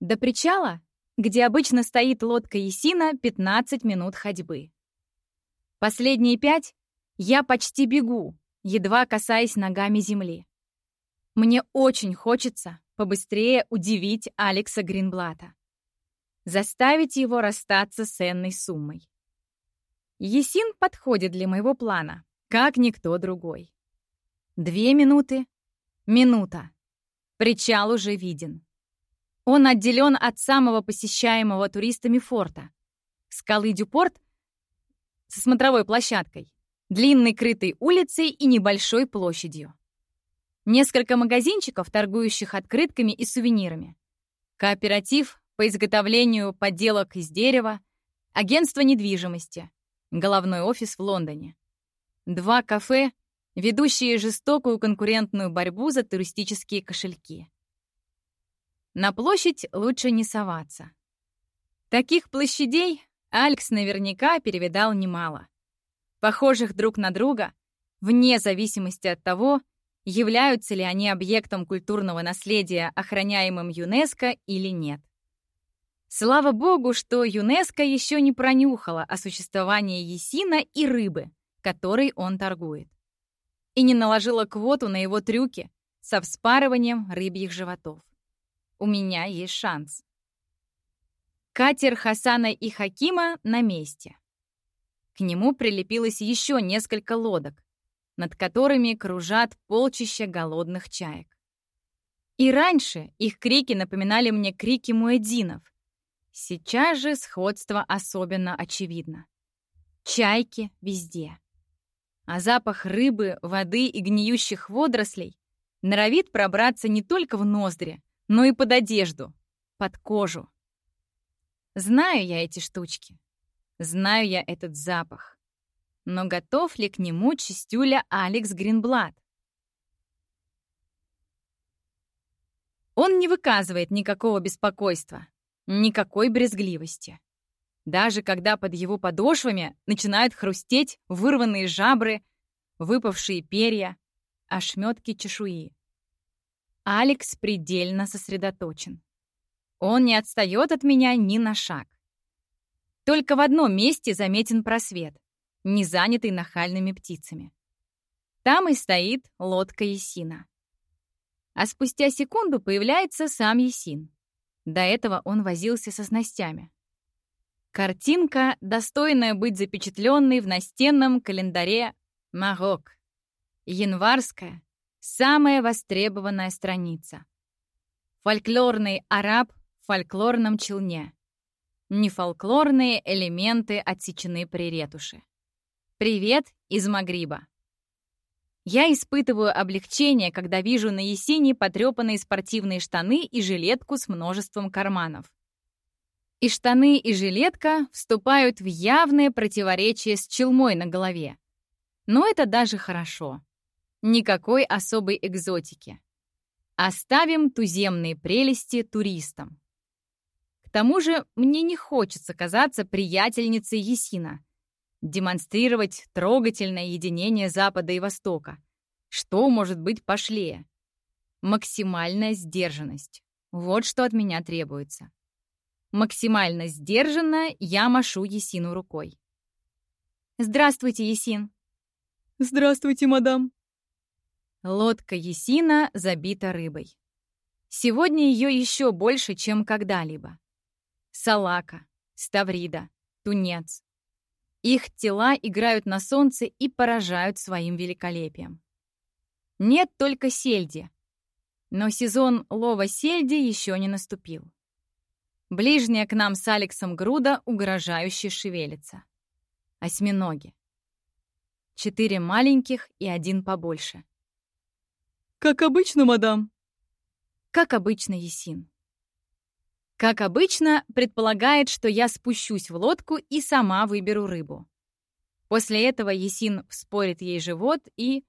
До причала, где обычно стоит лодка Есина, 15 минут ходьбы. Последние пять я почти бегу, едва касаясь ногами земли. Мне очень хочется побыстрее удивить Алекса Гринблата. Заставить его расстаться с энной суммой. Есин подходит для моего плана, как никто другой. Две минуты, минута. Причал уже виден. Он отделен от самого посещаемого туристами форта. Скалы Дюпорт со смотровой площадкой, длинной крытой улицей и небольшой площадью. Несколько магазинчиков, торгующих открытками и сувенирами. Кооператив по изготовлению подделок из дерева, агентство недвижимости, головной офис в Лондоне. Два кафе, ведущие жестокую конкурентную борьбу за туристические кошельки. На площадь лучше не соваться. Таких площадей Алекс наверняка перевидал немало. Похожих друг на друга, вне зависимости от того, являются ли они объектом культурного наследия, охраняемым ЮНЕСКО или нет. Слава богу, что ЮНЕСКО еще не пронюхала о существовании есина и рыбы, которой он торгует, и не наложила квоту на его трюки со вспарыванием рыбьих животов. У меня есть шанс. Катер Хасана и Хакима на месте. К нему прилепилось еще несколько лодок, над которыми кружат полчища голодных чаек. И раньше их крики напоминали мне крики муэдзинов. Сейчас же сходство особенно очевидно. Чайки везде. А запах рыбы, воды и гниющих водорослей норовит пробраться не только в ноздри, но и под одежду, под кожу. Знаю я эти штучки. Знаю я этот запах. Но готов ли к нему чистюля Алекс Гринблад? Он не выказывает никакого беспокойства, никакой брезгливости. Даже когда под его подошвами начинают хрустеть вырванные жабры, выпавшие перья, ошметки чешуи. Алекс предельно сосредоточен. Он не отстает от меня ни на шаг. Только в одном месте заметен просвет не занятый нахальными птицами. Там и стоит лодка Есина. А спустя секунду появляется сам Есин. До этого он возился со снастями. Картинка, достойная быть запечатленной в настенном календаре Марок. Январская, самая востребованная страница. Фольклорный араб в фольклорном челне. Нефолклорные элементы отсечены при ретуши. Привет из Магриба. Я испытываю облегчение, когда вижу на Есине потрепанные спортивные штаны и жилетку с множеством карманов. И штаны, и жилетка вступают в явное противоречие с челмой на голове. Но это даже хорошо. Никакой особой экзотики. Оставим туземные прелести туристам. К тому же мне не хочется казаться приятельницей Есина — демонстрировать трогательное единение Запада и Востока. Что может быть пошлее? Максимальная сдержанность. Вот что от меня требуется. Максимально сдержанно я машу Есину рукой. «Здравствуйте, Есин!» «Здравствуйте, мадам!» Лодка Есина забита рыбой. Сегодня ее еще больше, чем когда-либо. Салака, ставрида, тунец, их тела играют на солнце и поражают своим великолепием. Нет только сельди. Но сезон лова сельди еще не наступил. Ближняя к нам с Алексом груда угрожающе шевелится. Осьминоги. Четыре маленьких и один побольше. «Как обычно, мадам?» «Как обычно, Есин». Как обычно, предполагает, что я спущусь в лодку и сама выберу рыбу. После этого Есин вспорит ей живот и...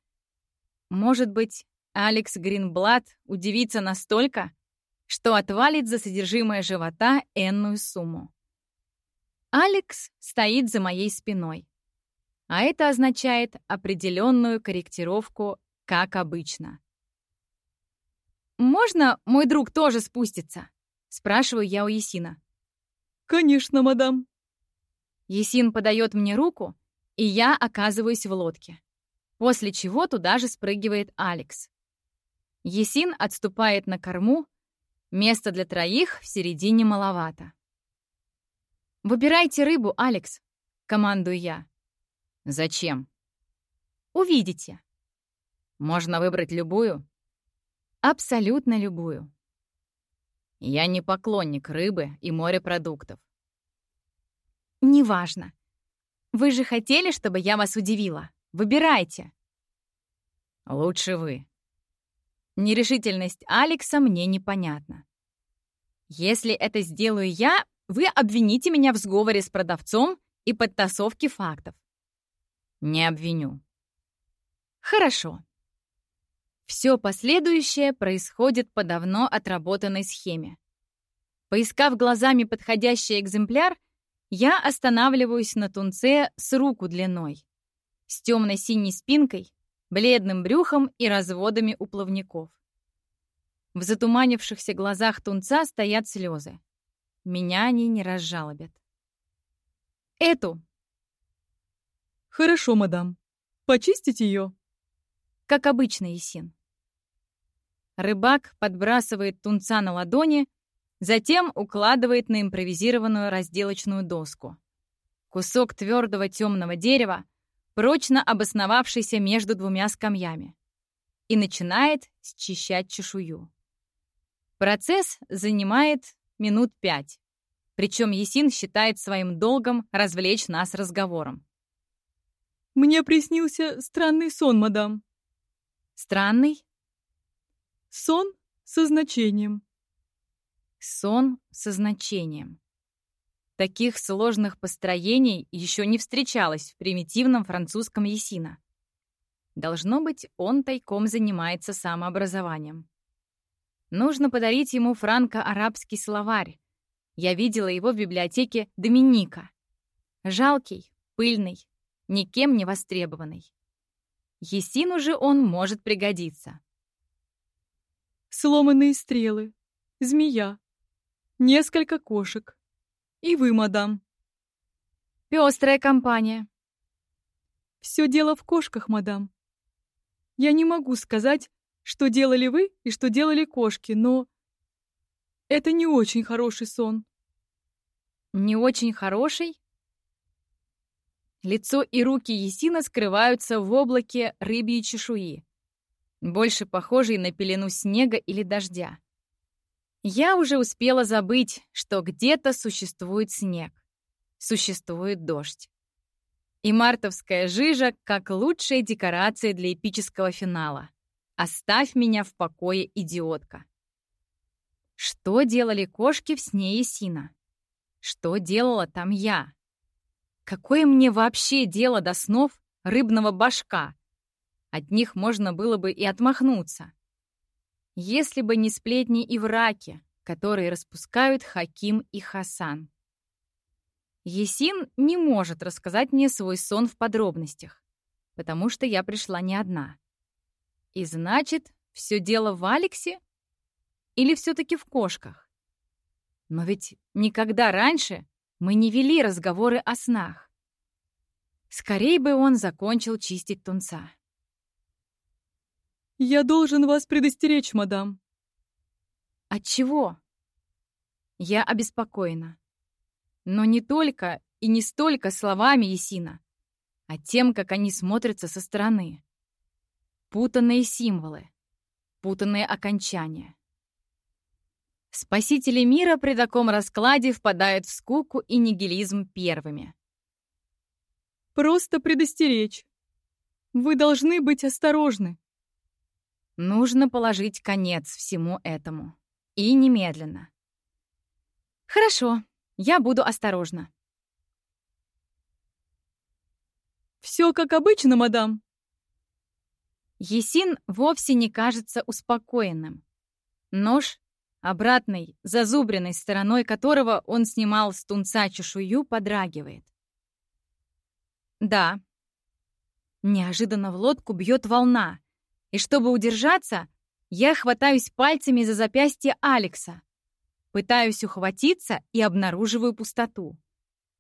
Может быть, Алекс Гринблад удивится настолько, что отвалит за содержимое живота энную сумму. Алекс стоит за моей спиной. А это означает определенную корректировку, как обычно. «Можно мой друг тоже спустится?» Спрашиваю я у Есина. Конечно, мадам. Есин подает мне руку, и я оказываюсь в лодке. После чего туда же спрыгивает Алекс. Есин отступает на корму, места для троих в середине маловато. «Выбирайте рыбу, Алекс», — командую я. «Зачем?» «Увидите». «Можно выбрать любую?» «Абсолютно любую». «Я не поклонник рыбы и морепродуктов». «Неважно. Вы же хотели, чтобы я вас удивила. Выбирайте». «Лучше вы». Нерешительность Алекса мне непонятна. Если это сделаю я, вы обвините меня в сговоре с продавцом и подтасовке фактов. Не обвиню. Хорошо. Все последующее происходит по давно отработанной схеме. Поискав глазами подходящий экземпляр, я останавливаюсь на тунце с руку длиной, с темно-синей спинкой, бледным брюхом и разводами у плавников. В затуманившихся глазах тунца стоят слезы. Меня они не разжалобят. Эту. Хорошо, мадам. Почистить ее? Как обычно, Есин. Рыбак подбрасывает тунца на ладони, затем укладывает на импровизированную разделочную доску. Кусок твердого темного дерева, прочно обосновавшийся между двумя скамьями, и начинает счищать чешую. Процесс занимает минут пять. Причем Есин считает своим долгом развлечь нас разговором. «Мне приснился странный сон, мадам». «Странный?» «Сон со значением». «Сон со значением». Таких сложных построений еще не встречалось в примитивном французском Есина. Должно быть, он тайком занимается самообразованием. Нужно подарить ему франко-арабский словарь. Я видела его в библиотеке Доминика. Жалкий, пыльный, никем не востребованный. Есину же он может пригодиться. Сломанные стрелы, змея, несколько кошек. И вы, мадам. Пестрая компания. Все дело в кошках, мадам. Я не могу сказать, что делали вы и что делали кошки, но это не очень хороший сон. Не очень хороший? Лицо и руки Есина скрываются в облаке рыбьей чешуи, больше похожей на пелену снега или дождя. Я уже успела забыть, что где-то существует снег, существует дождь. И мартовская жижа как лучшая декорация для эпического финала. Оставь меня в покое, идиотка. Что делали кошки в сне Есина? Что делала там я? Какое мне вообще дело до снов рыбного башка? От них можно было бы и отмахнуться. Если бы не сплетни и враки, которые распускают Хаким и Хасан. Есин не может рассказать мне свой сон в подробностях, потому что я пришла не одна. И значит, все дело в Алексе? Или все-таки в кошках? Но ведь никогда раньше мы не вели разговоры о снах. Скорей бы он закончил чистить тунца. «Я должен вас предостеречь, мадам». «От чего?» Я обеспокоена. Но не только и не столько словами Есина, а тем, как они смотрятся со стороны. Путанные символы, путанные окончания. Спасители мира при таком раскладе впадают в скуку и нигилизм первыми. Просто предостеречь. Вы должны быть осторожны. Нужно положить конец всему этому. И немедленно. Хорошо, я буду осторожна. Все как обычно, мадам. Есин вовсе не кажется успокоенным. Нож, обратной, зазубренной стороной которого он снимал с тунца чешую, подрагивает. Да. Неожиданно в лодку бьет волна, и чтобы удержаться, я хватаюсь пальцами за запястье Алекса. Пытаюсь ухватиться и обнаруживаю пустоту.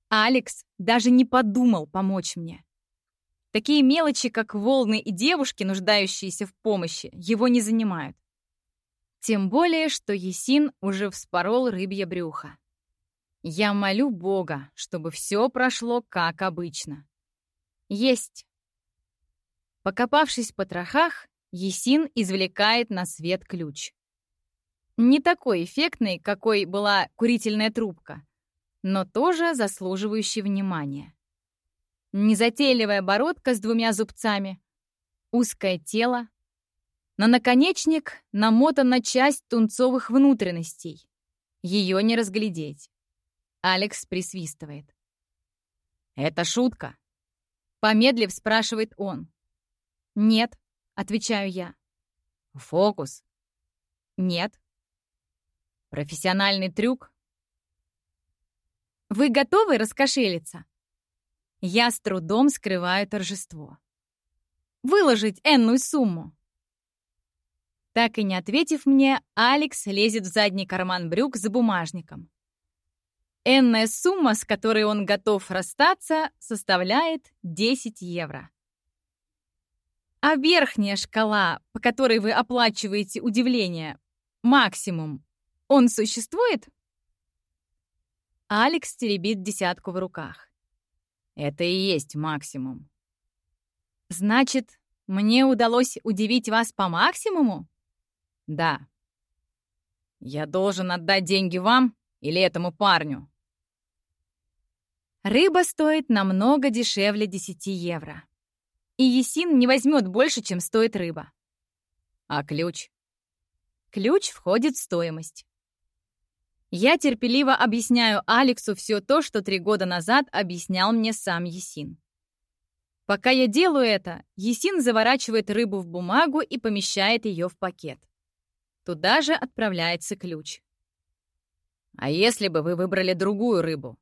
Алекс даже не подумал помочь мне. Такие мелочи, как волны и девушки, нуждающиеся в помощи, его не занимают. Тем более, что Есин уже вспорол рыбье брюхо. Я молю Бога, чтобы все прошло как обычно. Есть. Покопавшись по трохах, Есин извлекает на свет ключ. Не такой эффектный, какой была курительная трубка, но тоже заслуживающий внимания. Незатейливая бородка с двумя зубцами, узкое тело. На наконечник намотана часть тунцовых внутренностей. Ее не разглядеть. Алекс присвистывает. «Это шутка?» Помедлив, спрашивает он. «Нет», — отвечаю я. «Фокус?» «Нет». Профессиональный трюк? Вы готовы раскошелиться? Я с трудом скрываю торжество. Выложить энную сумму. Так и не ответив мне, Алекс лезет в задний карман брюк за бумажником. Энная сумма, с которой он готов расстаться, составляет 10 евро. А верхняя шкала, по которой вы оплачиваете удивление, максимум, он существует? Алекс теребит десятку в руках. Это и есть максимум. Значит, мне удалось удивить вас по максимуму? Да. Я должен отдать деньги вам или этому парню? Рыба стоит намного дешевле 10 евро. И Есин не возьмет больше, чем стоит рыба. А ключ? Ключ входит в стоимость. Я терпеливо объясняю Алексу все то, что три года назад объяснял мне сам Есин. Пока я делаю это, Есин заворачивает рыбу в бумагу и помещает ее в пакет. Туда же отправляется ключ. А если бы вы выбрали другую рыбу?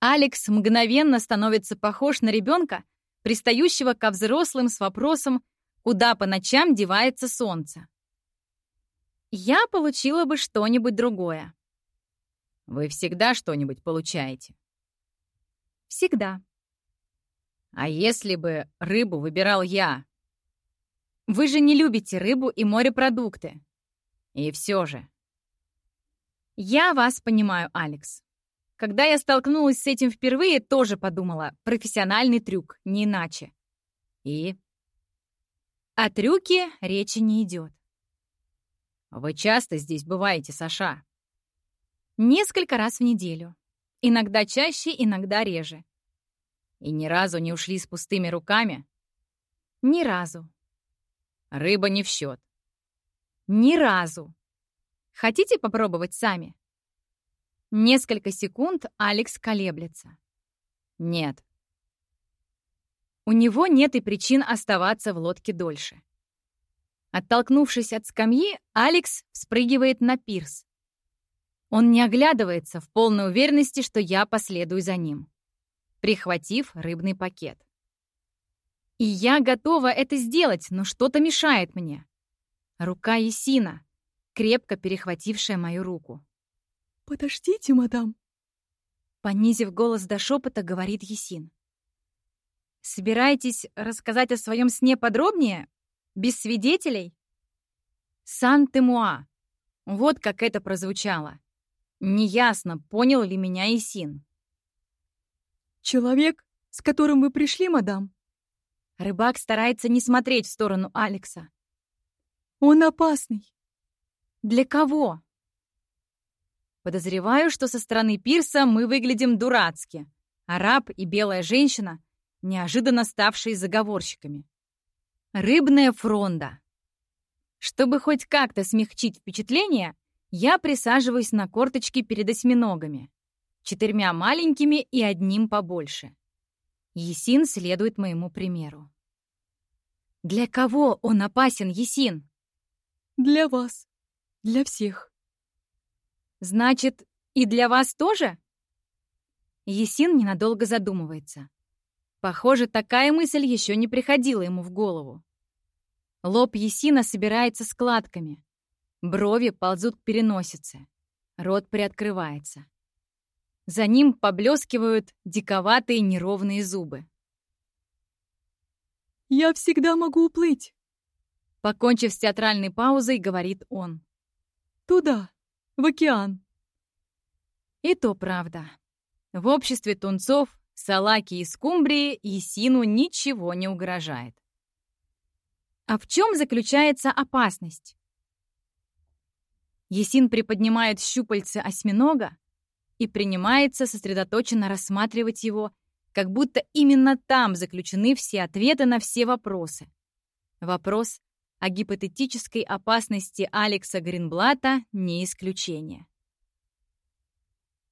Алекс мгновенно становится похож на ребенка, пристающего ко взрослым с вопросом, куда по ночам девается солнце я получила бы что-нибудь другое. Вы всегда что-нибудь получаете? Всегда. А если бы рыбу выбирал я? Вы же не любите рыбу и морепродукты. И все же. Я вас понимаю, Алекс. Когда я столкнулась с этим впервые, тоже подумала, профессиональный трюк, не иначе. И? О трюке речи не идет. «Вы часто здесь бываете, Саша?» «Несколько раз в неделю. Иногда чаще, иногда реже». «И ни разу не ушли с пустыми руками?» «Ни разу». «Рыба не в счет». «Ни разу». «Хотите попробовать сами?» Несколько секунд Алекс колеблется. «Нет». У него нет и причин оставаться в лодке дольше. Оттолкнувшись от скамьи, Алекс спрыгивает на пирс. Он не оглядывается в полной уверенности, что я последую за ним, прихватив рыбный пакет. И я готова это сделать, но что-то мешает мне. Рука Есина, крепко перехватившая мою руку. «Подождите, мадам!» Понизив голос до шепота, говорит Есин. «Собираетесь рассказать о своем сне подробнее? Без свидетелей? Сан-Темуа. Вот как это прозвучало. Неясно, понял ли меня Исин. «Человек, с которым вы пришли, мадам?» Рыбак старается не смотреть в сторону Алекса. «Он опасный». «Для кого?» Подозреваю, что со стороны пирса мы выглядим дурацки. Араб и белая женщина, неожиданно ставшие заговорщиками. Рыбная фронда. Чтобы хоть как-то смягчить впечатление, я присаживаюсь на корточки перед осьминогами. Четырьмя маленькими и одним побольше. Есин следует моему примеру. Для кого он опасен, Есин? Для вас. Для всех. Значит, и для вас тоже? Есин ненадолго задумывается. Похоже, такая мысль еще не приходила ему в голову. Лоб Есина собирается складками. Брови ползут к переносице. Рот приоткрывается. За ним поблескивают диковатые неровные зубы. «Я всегда могу уплыть», — покончив с театральной паузой, говорит он. «Туда, в океан». И то правда. В обществе тунцов, салаки и скумбрии Есину ничего не угрожает. А в чем заключается опасность? Есин приподнимает щупальце осьминога и принимается сосредоточенно рассматривать его, как будто именно там заключены все ответы на все вопросы. Вопрос о гипотетической опасности Алекса Гринблата не исключение.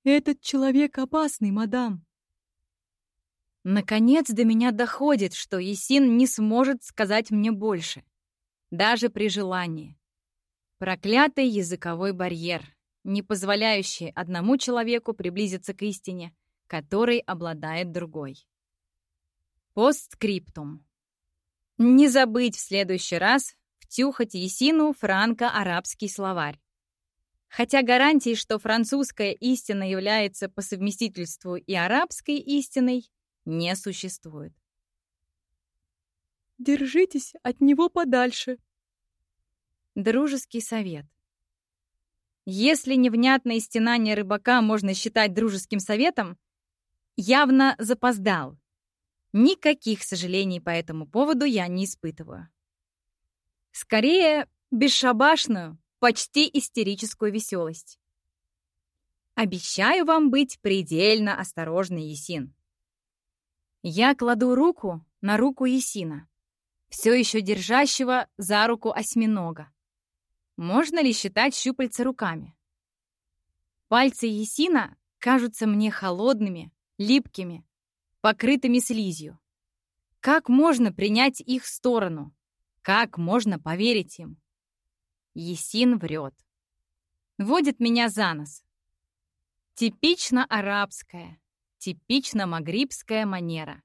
«Этот человек опасный, мадам». Наконец до меня доходит, что Есин не сможет сказать мне больше, даже при желании. Проклятый языковой барьер, не позволяющий одному человеку приблизиться к истине, которой обладает другой. Постскриптум. Не забыть в следующий раз втюхать Есину франко-арабский словарь. Хотя гарантий, что французская истина является по совместительству и арабской истиной, не существует. «Держитесь от него подальше». Дружеский совет. Если невнятное стенание рыбака можно считать дружеским советом, явно запоздал. Никаких сожалений по этому поводу я не испытываю. Скорее, бесшабашную, почти истерическую веселость. Обещаю вам быть предельно осторожной, Есин. Я кладу руку на руку Есина, все еще держащего за руку осьминога. Можно ли считать щупальца руками? Пальцы Есина кажутся мне холодными, липкими, покрытыми слизью. Как можно принять их сторону? Как можно поверить им? Есин врет. Водит меня за нос. Типично арабская, типично магрибская манера.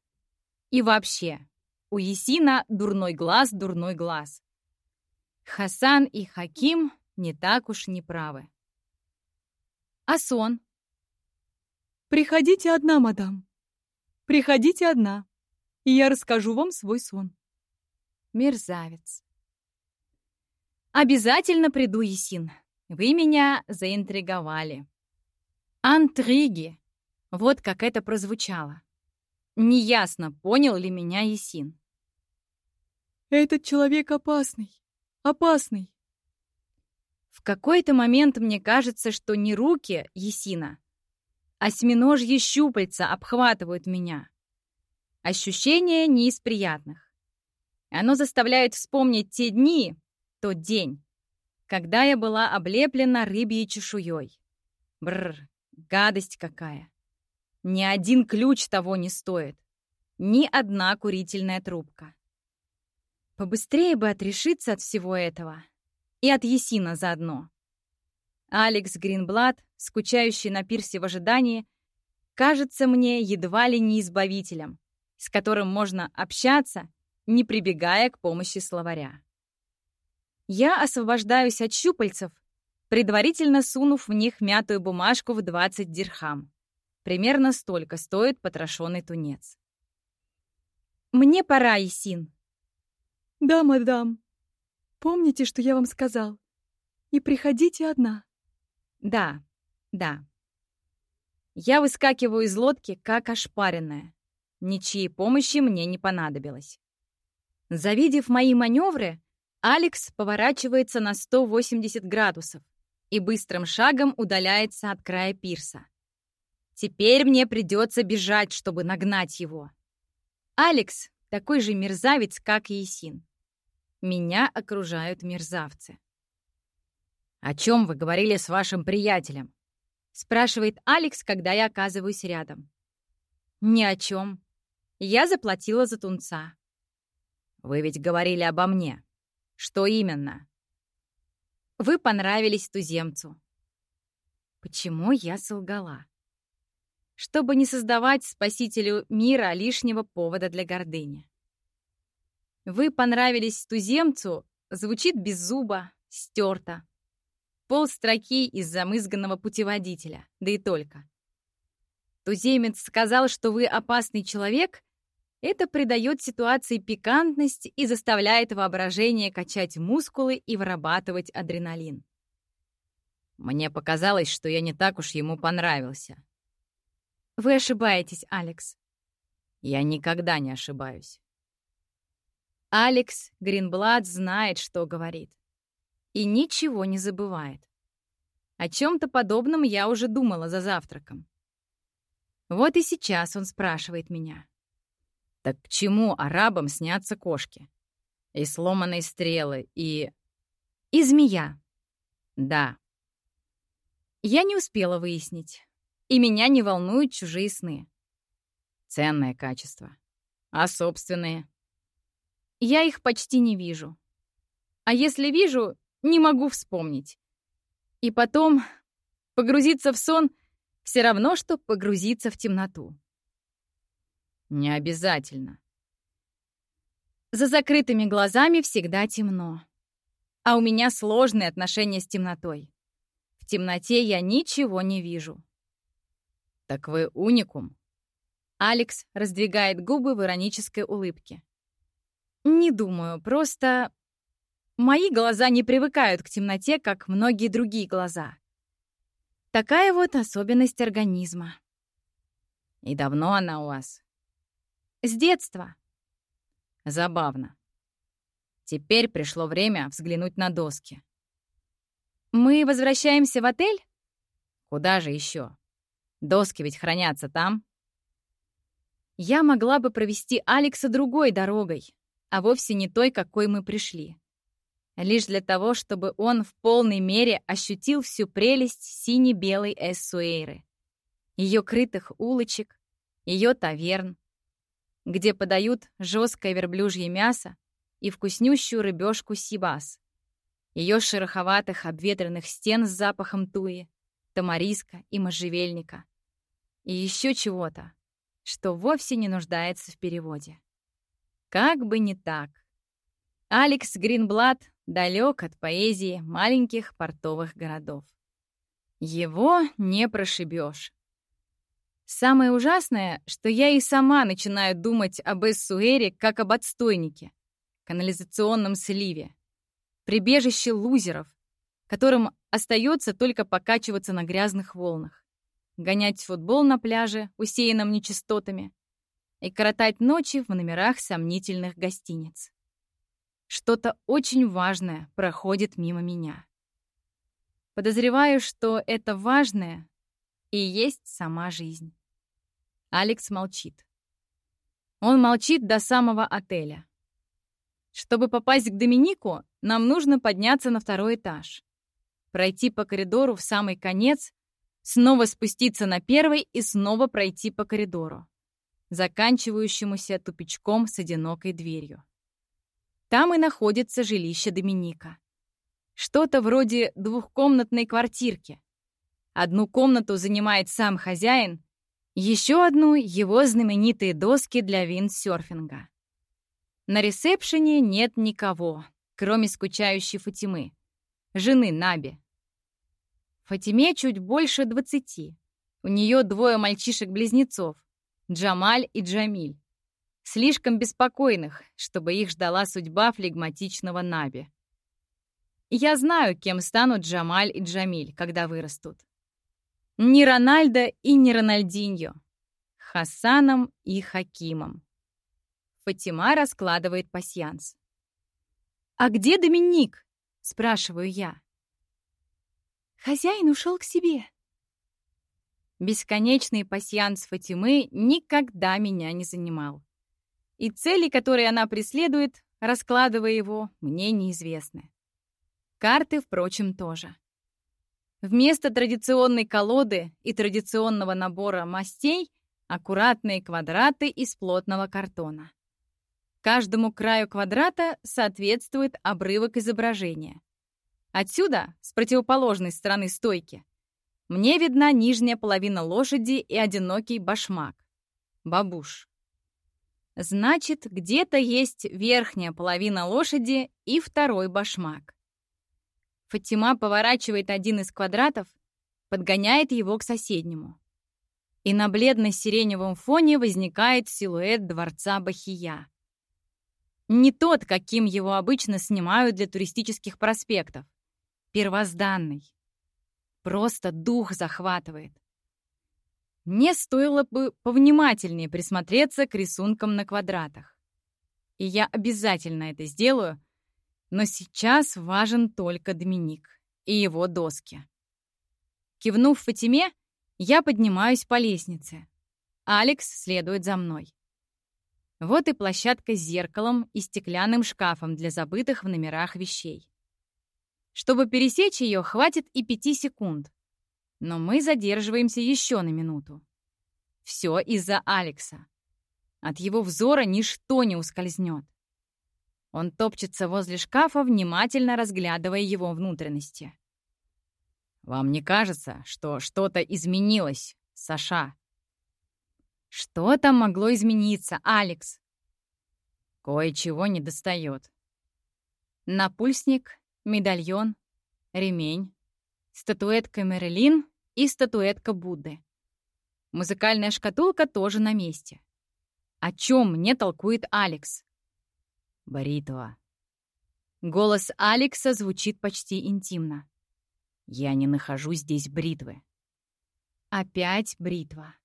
И вообще, у Есина дурной глаз, дурной глаз. Хасан и Хаким не так уж не правы. А сон? «Приходите одна, мадам. Приходите одна, и я расскажу вам свой сон». Мерзавец. Обязательно приду, Есин. Вы меня заинтриговали. Антриги. Вот как это прозвучало. Неясно, понял ли меня Есин. Этот человек опасный. Опасный. В какой-то момент мне кажется, что не руки Есина, а осьминожьи щупальца обхватывают меня. Ощущение не из приятных. Оно заставляет вспомнить те дни, тот день, когда я была облеплена рыбьей чешуей. Бррр, гадость какая. Ни один ключ того не стоит. Ни одна курительная трубка. Побыстрее бы отрешиться от всего этого. И от Есина заодно. Алекс Гринблад, скучающий на пирсе в ожидании, кажется мне едва ли не избавителем, с которым можно общаться, не прибегая к помощи словаря. Я освобождаюсь от щупальцев, предварительно сунув в них мятую бумажку в 20 дирхам. Примерно столько стоит потрошенный тунец. «Мне пора, Исин». «Да, мадам. Помните, что я вам сказал? И приходите одна». «Да, да». Я выскакиваю из лодки, как ошпаренная. Ничьей помощи мне не понадобилось. Завидев мои маневры, Алекс поворачивается на 180 градусов и быстрым шагом удаляется от края пирса. Теперь мне придется бежать, чтобы нагнать его. Алекс такой же мерзавец, как и Исин. Меня окружают мерзавцы. «О чем вы говорили с вашим приятелем?» спрашивает Алекс, когда я оказываюсь рядом. «Ни о чем. Я заплатила за тунца». «Вы ведь говорили обо мне», что именно? Вы понравились туземцу. Почему я солгала? Чтобы не создавать спасителю мира лишнего повода для гордыни. Вы понравились туземцу звучит беззубо, стерто. полстроки из замызганного путеводителя, да и только. Туземец сказал, что вы опасный человек, это придает ситуации пикантность и заставляет воображение качать мускулы и вырабатывать адреналин. Мне показалось, что я не так уж ему понравился. Вы ошибаетесь, Алекс. Я никогда не ошибаюсь. Алекс Гринблад знает, что говорит. И ничего не забывает. О чем-то подобном я уже думала за завтраком. Вот и сейчас он спрашивает меня. Так к чему арабам снятся кошки? И сломанные стрелы, и... И змея. Да. Я не успела выяснить. И меня не волнуют чужие сны. Ценное качество. А собственные? Я их почти не вижу. А если вижу, не могу вспомнить. И потом погрузиться в сон все равно, что погрузиться в темноту. Не обязательно. За закрытыми глазами всегда темно. А у меня сложные отношения с темнотой. В темноте я ничего не вижу. Так вы уникум? Алекс раздвигает губы в иронической улыбке. Не думаю, просто... Мои глаза не привыкают к темноте, как многие другие глаза. Такая вот особенность организма. И давно она у вас? С детства. Забавно. Теперь пришло время взглянуть на доски. Мы возвращаемся в отель? Куда же еще? Доски ведь хранятся там. Я могла бы провести Алекса другой дорогой, а вовсе не той, какой мы пришли. Лишь для того, чтобы он в полной мере ощутил всю прелесть сине-белой Эссуэйры. Ее крытых улочек, ее таверн, где подают жесткое верблюжье мясо и вкуснющую рыбешку сибас, ее шероховатых обветренных стен с запахом туи, тамариска и можжевельника, и еще чего-то, что вовсе не нуждается в переводе. Как бы не так. Алекс Гринблад далек от поэзии маленьких портовых городов. Его не прошибешь. Самое ужасное, что я и сама начинаю думать об Эссуэре как об отстойнике, канализационном сливе, прибежище лузеров, которым остается только покачиваться на грязных волнах, гонять футбол на пляже, усеянном нечистотами, и коротать ночи в номерах сомнительных гостиниц. Что-то очень важное проходит мимо меня. Подозреваю, что это важное и есть сама жизнь. Алекс молчит. Он молчит до самого отеля. Чтобы попасть к Доминику, нам нужно подняться на второй этаж, пройти по коридору в самый конец, снова спуститься на первый и снова пройти по коридору, заканчивающемуся тупичком с одинокой дверью. Там и находится жилище Доминика. Что-то вроде двухкомнатной квартирки. Одну комнату занимает сам хозяин, еще одну — его знаменитые доски для виндсерфинга. На ресепшене нет никого, кроме скучающей Фатимы, жены Наби. Фатиме чуть больше двадцати. У нее двое мальчишек-близнецов — Джамаль и Джамиль. Слишком беспокойных, чтобы их ждала судьба флегматичного Наби. Я знаю, кем станут Джамаль и Джамиль, когда вырастут. Не Рональдо и не Рональдиньо. Хасаном и Хакимом. Фатима раскладывает пасьянс. «А где Доминик?» — спрашиваю я. Хозяин ушел к себе. Бесконечный пасьянс Фатимы никогда меня не занимал. И цели, которые она преследует, раскладывая его, мне неизвестны. Карты, впрочем, тоже. Вместо традиционной колоды и традиционного набора мастей аккуратные квадраты из плотного картона. Каждому краю квадрата соответствует обрывок изображения. Отсюда, с противоположной стороны стойки, мне видна нижняя половина лошади и одинокий башмак. Бабуш. Значит, где-то есть верхняя половина лошади и второй башмак. Фатима поворачивает один из квадратов, подгоняет его к соседнему. И на бледно-сиреневом фоне возникает силуэт дворца Бахия. Не тот, каким его обычно снимают для туристических проспектов. Первозданный. Просто дух захватывает. Мне стоило бы повнимательнее присмотреться к рисункам на квадратах. И я обязательно это сделаю, но сейчас важен только Доминик и его доски. Кивнув Фатиме, я поднимаюсь по лестнице. Алекс следует за мной. Вот и площадка с зеркалом и стеклянным шкафом для забытых в номерах вещей. Чтобы пересечь ее, хватит и пяти секунд. Но мы задерживаемся еще на минуту. Все из-за Алекса. От его взора ничто не ускользнет. Он топчется возле шкафа, внимательно разглядывая его внутренности. «Вам не кажется, что что-то изменилось, Саша?» «Что там могло измениться, Алекс?» «Кое-чего не достает. Напульсник, медальон, ремень, статуэтка Мэрилин и статуэтка Будды. Музыкальная шкатулка тоже на месте. О чем мне толкует Алекс? Боритова. Голос Алекса звучит почти интимно. Я не нахожу здесь бритвы. Опять бритва.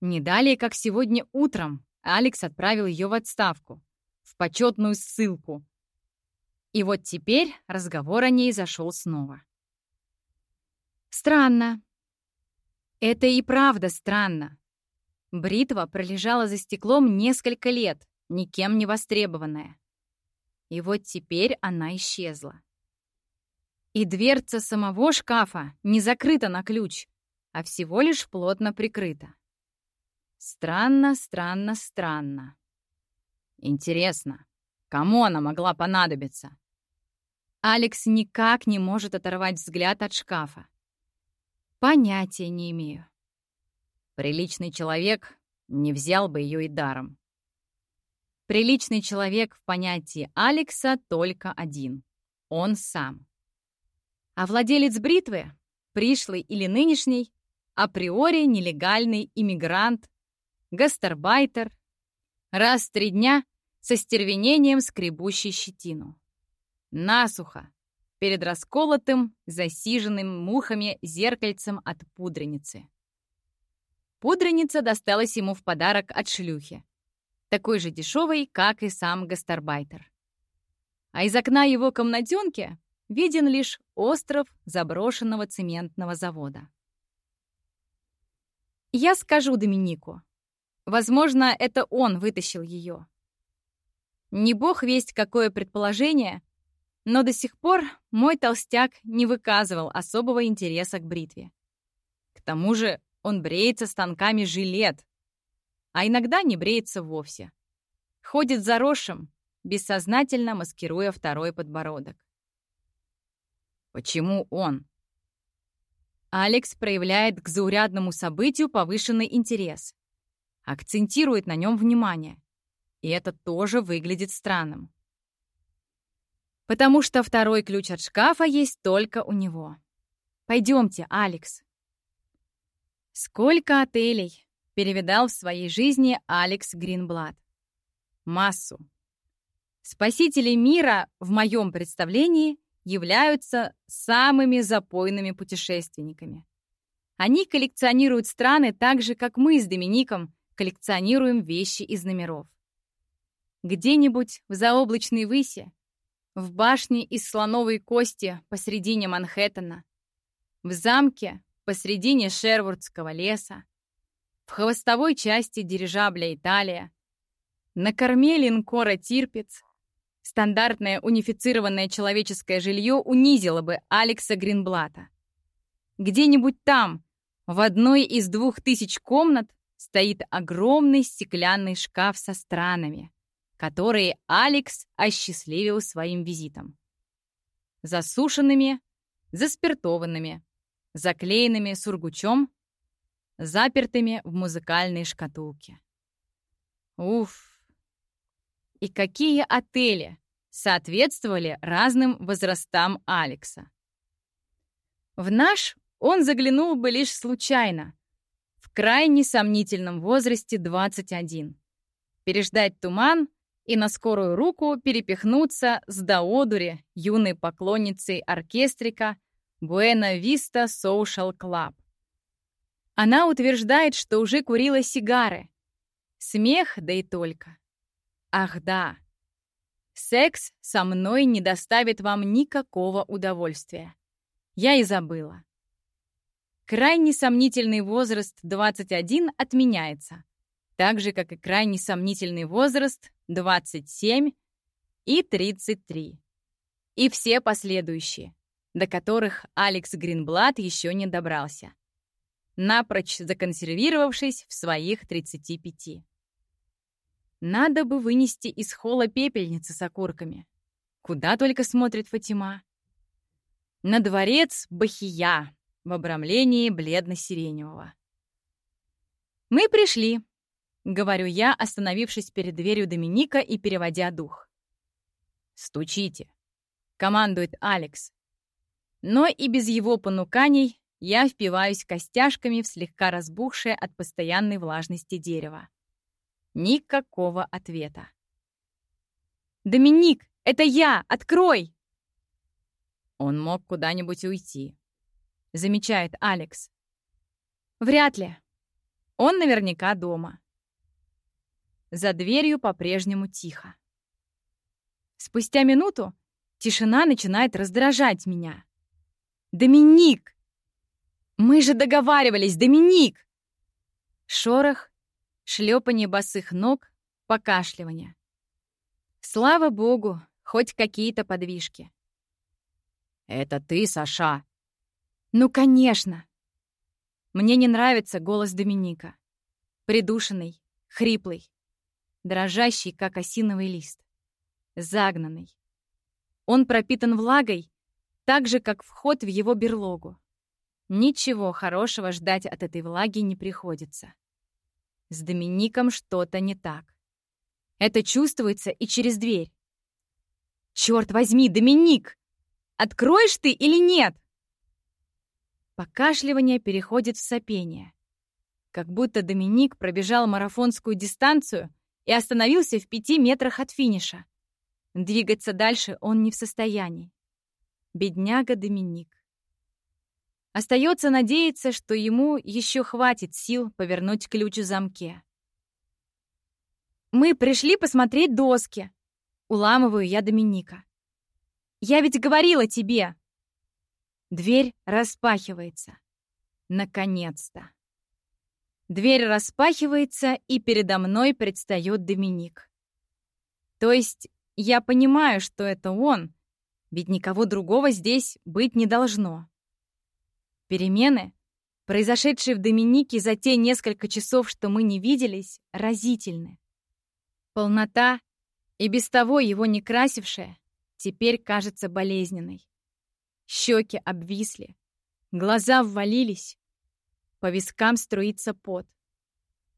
Не далее, как сегодня утром, Алекс отправил ее в отставку, в почетную ссылку, и вот теперь разговор о ней зашел снова. Странно. Это и правда странно. Бритва пролежала за стеклом несколько лет, никем не востребованная. И вот теперь она исчезла. И дверца самого шкафа не закрыта на ключ, а всего лишь плотно прикрыта. Странно, странно, странно. Интересно, кому она могла понадобиться? Алекс никак не может оторвать взгляд от шкафа. Понятия не имею. Приличный человек не взял бы ее и даром. Приличный человек в понятии Алекса только один — он сам. А владелец бритвы, пришлый или нынешний, априори нелегальный иммигрант, гастарбайтер, раз в три дня со стервенением скребущий щетину насухо, перед расколотым, засиженным мухами зеркальцем от пудреницы. Пудреница досталась ему в подарок от шлюхи, такой же дешевой, как и сам гастарбайтер. А из окна его комнатенки виден лишь остров заброшенного цементного завода. Я скажу Доминику. Возможно, это он вытащил ее. Не бог весть какое предположение — но до сих пор мой толстяк не выказывал особого интереса к бритве. К тому же он бреется станками жилет, а иногда не бреется вовсе. Ходит заросшим, бессознательно маскируя второй подбородок. Почему он? Алекс проявляет к заурядному событию повышенный интерес. Акцентирует на нем внимание. И это тоже выглядит странным потому что второй ключ от шкафа есть только у него. Пойдемте, Алекс. Сколько отелей перевидал в своей жизни Алекс Гринблад? Массу. Спасители мира, в моем представлении, являются самыми запойными путешественниками. Они коллекционируют страны так же, как мы с Домиником коллекционируем вещи из номеров. Где-нибудь в заоблачной выси в башне из слоновой кости посредине Манхэттена, в замке посредине Шервудского леса, в хвостовой части дирижабля «Италия», на корме линкора «Тирпиц» стандартное унифицированное человеческое жилье унизило бы Алекса Гринблата. Где-нибудь там, в одной из двух тысяч комнат, стоит огромный стеклянный шкаф со странами, которые Алекс осчастливил своим визитом. Засушенными, заспиртованными, заклеенными сургучом, запертыми в музыкальной шкатулке. Уф! И какие отели соответствовали разным возрастам Алекса. В наш он заглянул бы лишь случайно, в крайне сомнительном возрасте 21. Переждать туман и на скорую руку перепихнуться с Даодури, юной поклонницей оркестрика Буэна Виста Social Club. Она утверждает, что уже курила сигары. Смех, да и только. Ах да, секс со мной не доставит вам никакого удовольствия. Я и забыла. Крайне сомнительный возраст 21 отменяется, так же, как и крайне сомнительный возраст 27 и 33. И все последующие, до которых Алекс Гринблад еще не добрался, напрочь законсервировавшись в своих 35. Надо бы вынести из холла пепельницы с окурками. Куда только смотрит Фатима. На дворец Бахия, в обрамлении бледно-сиреневого. «Мы пришли», — говорю я, остановившись перед дверью Доминика и переводя дух. «Стучите», — командует Алекс. Но и без его понуканий я впиваюсь костяшками в слегка разбухшее от постоянной влажности дерево. Никакого ответа. «Доминик, это я! Открой!» Он мог куда-нибудь уйти замечает Алекс. Вряд ли. Он наверняка дома. За дверью по-прежнему тихо. Спустя минуту тишина начинает раздражать меня. «Доминик! Мы же договаривались, Доминик!» Шорох, шлепанье босых ног, покашливание. Слава богу, хоть какие-то подвижки. «Это ты, Саша?» Ну, конечно! Мне не нравится голос Доминика. Придушенный, хриплый, дрожащий, как осиновый лист. Загнанный. Он пропитан влагой, так же, как вход в его берлогу. Ничего хорошего ждать от этой влаги не приходится. С Домиником что-то не так. Это чувствуется и через дверь. Черт возьми, Доминик! Откроешь ты или нет? Покашливание переходит в сопение. Как будто Доминик пробежал марафонскую дистанцию и остановился в пяти метрах от финиша. Двигаться дальше он не в состоянии. Бедняга Доминик. Остается надеяться, что ему еще хватит сил повернуть ключ в замке. «Мы пришли посмотреть доски», — уламываю я Доминика. «Я ведь говорила тебе!» Дверь распахивается. Наконец-то. Дверь распахивается, и передо мной предстает Доминик. То есть я понимаю, что это он, ведь никого другого здесь быть не должно. Перемены, произошедшие в Доминике за те несколько часов, что мы не виделись, разительны. Полнота, и без того его не красившая, теперь кажется болезненной. Щеки обвисли, глаза ввалились, по вискам струится пот.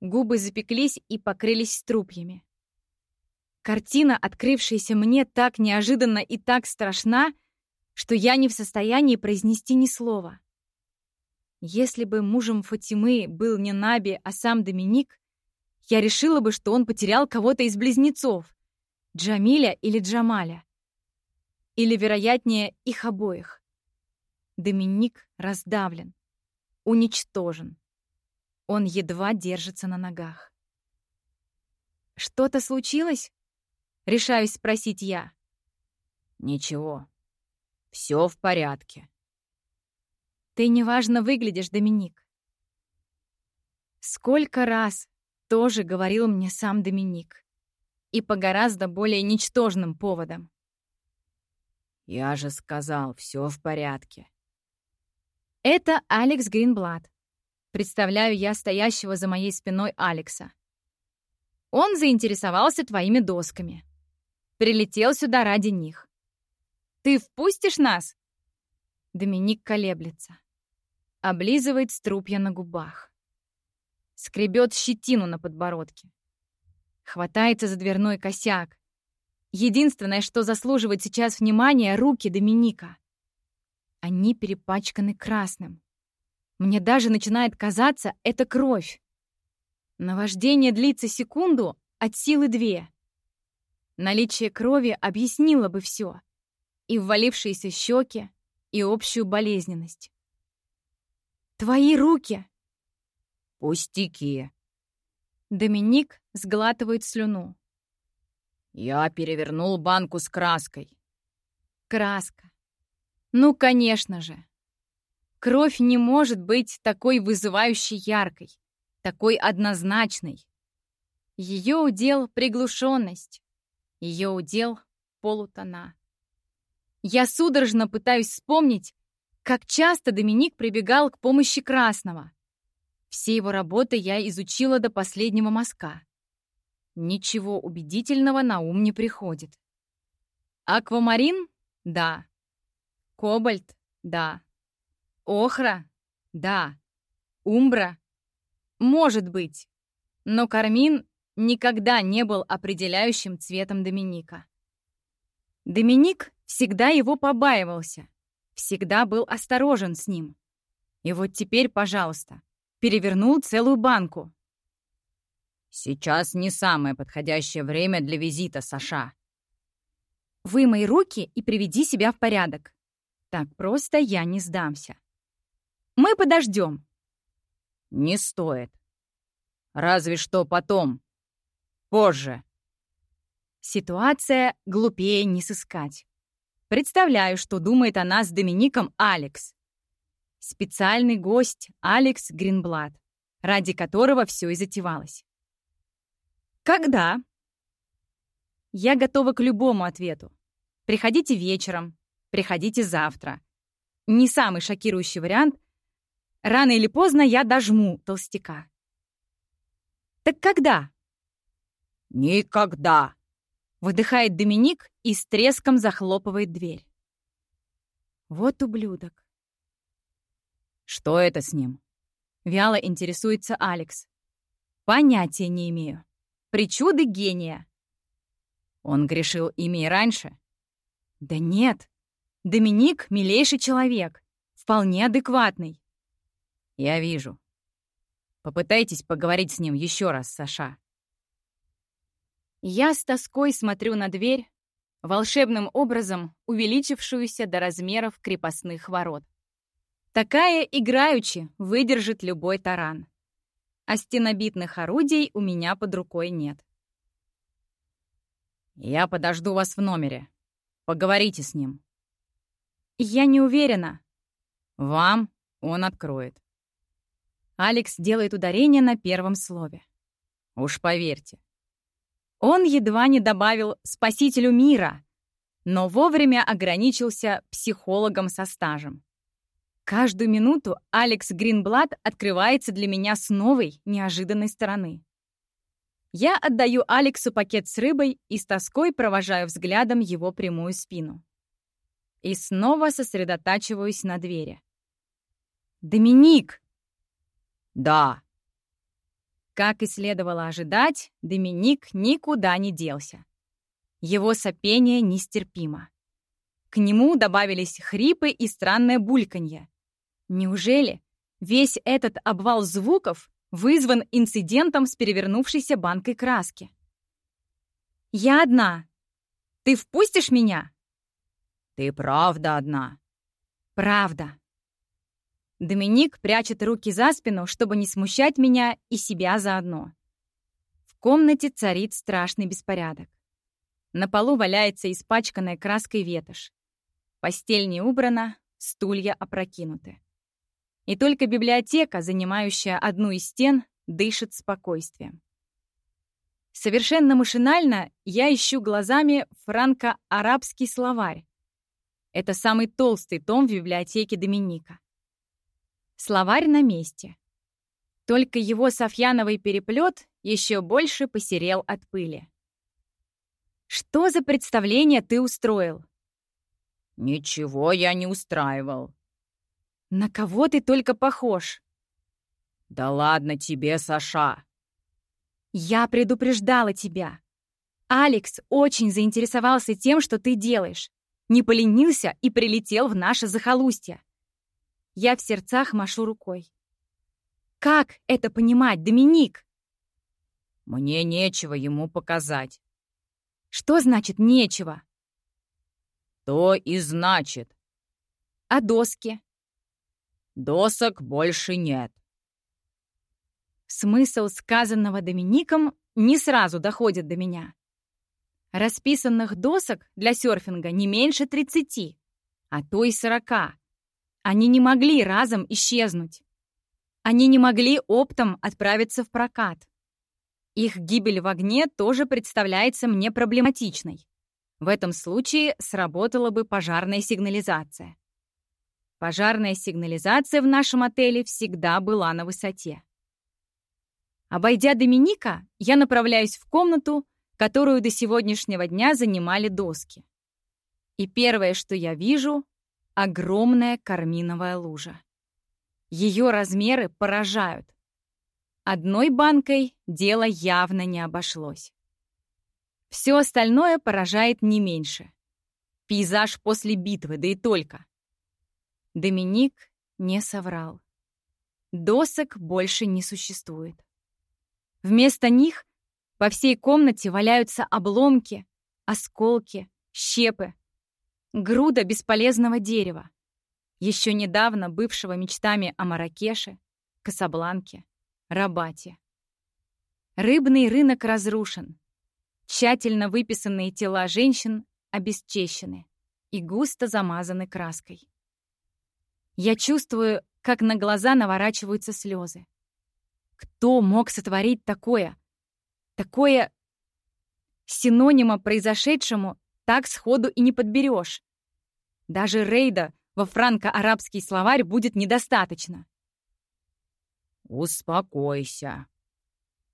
Губы запеклись и покрылись струпьями. Картина, открывшаяся мне так неожиданно и так страшна, что я не в состоянии произнести ни слова. Если бы мужем Фатимы был не Наби, а сам Доминик, я решила бы, что он потерял кого-то из близнецов, Джамиля или Джамаля. Или, вероятнее, их обоих. Доминик раздавлен, уничтожен. Он едва держится на ногах. «Что-то случилось?» — решаюсь спросить я. «Ничего. Все в порядке». «Ты неважно выглядишь, Доминик». Сколько раз тоже говорил мне сам Доминик. И по гораздо более ничтожным поводам. «Я же сказал, все в порядке». Это Алекс Гринблад. Представляю я стоящего за моей спиной Алекса. Он заинтересовался твоими досками. Прилетел сюда ради них. Ты впустишь нас? Доминик колеблется. Облизывает струпья на губах. Скребет щетину на подбородке. Хватается за дверной косяк. Единственное, что заслуживает сейчас внимания — руки Доминика. Они перепачканы красным. Мне даже начинает казаться, это кровь. Наваждение длится секунду, от силы две. Наличие крови объяснило бы все. И ввалившиеся щеки, и общую болезненность. «Твои руки!» «Пустяки!» Доминик сглатывает слюну. «Я перевернул банку с краской». Краска. Ну, конечно же. Кровь не может быть такой вызывающей яркой, такой однозначной. Ее удел — приглушенность, ее удел — полутона. Я судорожно пытаюсь вспомнить, как часто Доминик прибегал к помощи Красного. Все его работы я изучила до последнего мазка. Ничего убедительного на ум не приходит. Аквамарин? Да. Кобальт? Да. Охра? Да. Умбра? Может быть. Но кармин никогда не был определяющим цветом Доминика. Доминик всегда его побаивался, всегда был осторожен с ним. И вот теперь, пожалуйста, перевернул целую банку. «Сейчас не самое подходящее время для визита, Саша». «Вымой руки и приведи себя в порядок. Так просто я не сдамся. Мы подождем». «Не стоит. Разве что потом. Позже». Ситуация глупее не сыскать. Представляю, что думает о нас с Домиником Алекс. Специальный гость Алекс Гринблад, ради которого все и затевалось. Когда? Я готова к любому ответу. Приходите вечером, приходите завтра. Не самый шокирующий вариант. Рано или поздно я дожму толстяка. Так когда? Никогда. Выдыхает Доминик и с треском захлопывает дверь. Вот ублюдок. Что это с ним? Вяло интересуется Алекс. Понятия не имею. Причуды гения. Он грешил ими и раньше? Да нет. Доминик — милейший человек. Вполне адекватный. Я вижу. Попытайтесь поговорить с ним еще раз, Саша. Я с тоской смотрю на дверь, волшебным образом увеличившуюся до размеров крепостных ворот. Такая играючи выдержит любой таран. А стенобитных орудий у меня под рукой нет. «Я подожду вас в номере. Поговорите с ним». «Я не уверена». «Вам он откроет». Алекс делает ударение на первом слове. «Уж поверьте, он едва не добавил «спасителю мира», но вовремя ограничился психологом со стажем. Каждую минуту Алекс Гринблад открывается для меня с новой, неожиданной стороны. Я отдаю Алексу пакет с рыбой и с тоской провожаю взглядом его прямую спину. И снова сосредотачиваюсь на двери. «Доминик!» «Да!» Как и следовало ожидать, Доминик никуда не делся. Его сопение нестерпимо. К нему добавились хрипы и странное бульканье. Неужели весь этот обвал звуков вызван инцидентом с перевернувшейся банкой краски? «Я одна. Ты впустишь меня?» «Ты правда одна?» «Правда». Доминик прячет руки за спину, чтобы не смущать меня и себя заодно. В комнате царит страшный беспорядок. На полу валяется испачканная краской ветошь. Постель не убрана, стулья опрокинуты. И только библиотека, занимающая одну из стен, дышит спокойствием. Совершенно машинально я ищу глазами франко-арабский словарь. Это самый толстый том в библиотеке Доминика. Словарь на месте. Только его софьяновый переплет еще больше посерел от пыли. «Что за представление ты устроил?» «Ничего я не устраивал». «На кого ты только похож?» «Да ладно тебе, Саша!» «Я предупреждала тебя. Алекс очень заинтересовался тем, что ты делаешь. Не поленился и прилетел в наше захолустье. Я в сердцах машу рукой. Как это понимать, Доминик? Мне нечего ему показать. Что значит «нечего»? То и значит. А доски? Досок больше нет. Смысл сказанного Домиником не сразу доходит до меня. Расписанных досок для серфинга не меньше 30, а то и 40. Они не могли разом исчезнуть. Они не могли оптом отправиться в прокат. Их гибель в огне тоже представляется мне проблематичной. В этом случае сработала бы пожарная сигнализация. Пожарная сигнализация в нашем отеле всегда была на высоте. Обойдя Доминика, я направляюсь в комнату, которую до сегодняшнего дня занимали доски. И первое, что я вижу — огромная карминовая лужа. Ее размеры поражают. Одной банкой дело явно не обошлось. Все остальное поражает не меньше. Пейзаж после битвы, да и только. Доминик не соврал. Досок больше не существует. Вместо них по всей комнате валяются обломки, осколки, щепы. Груда бесполезного дерева, еще недавно бывшего мечтами о Маракеше, Касабланке, Рабате. Рыбный рынок разрушен. Тщательно выписанные тела женщин обесчещены и густо замазаны краской. Я чувствую, как на глаза наворачиваются слезы. Кто мог сотворить такое? Такое синонима произошедшему так сходу и не подберешь. Даже рейда во франко-арабский словарь будет недостаточно. «Успокойся».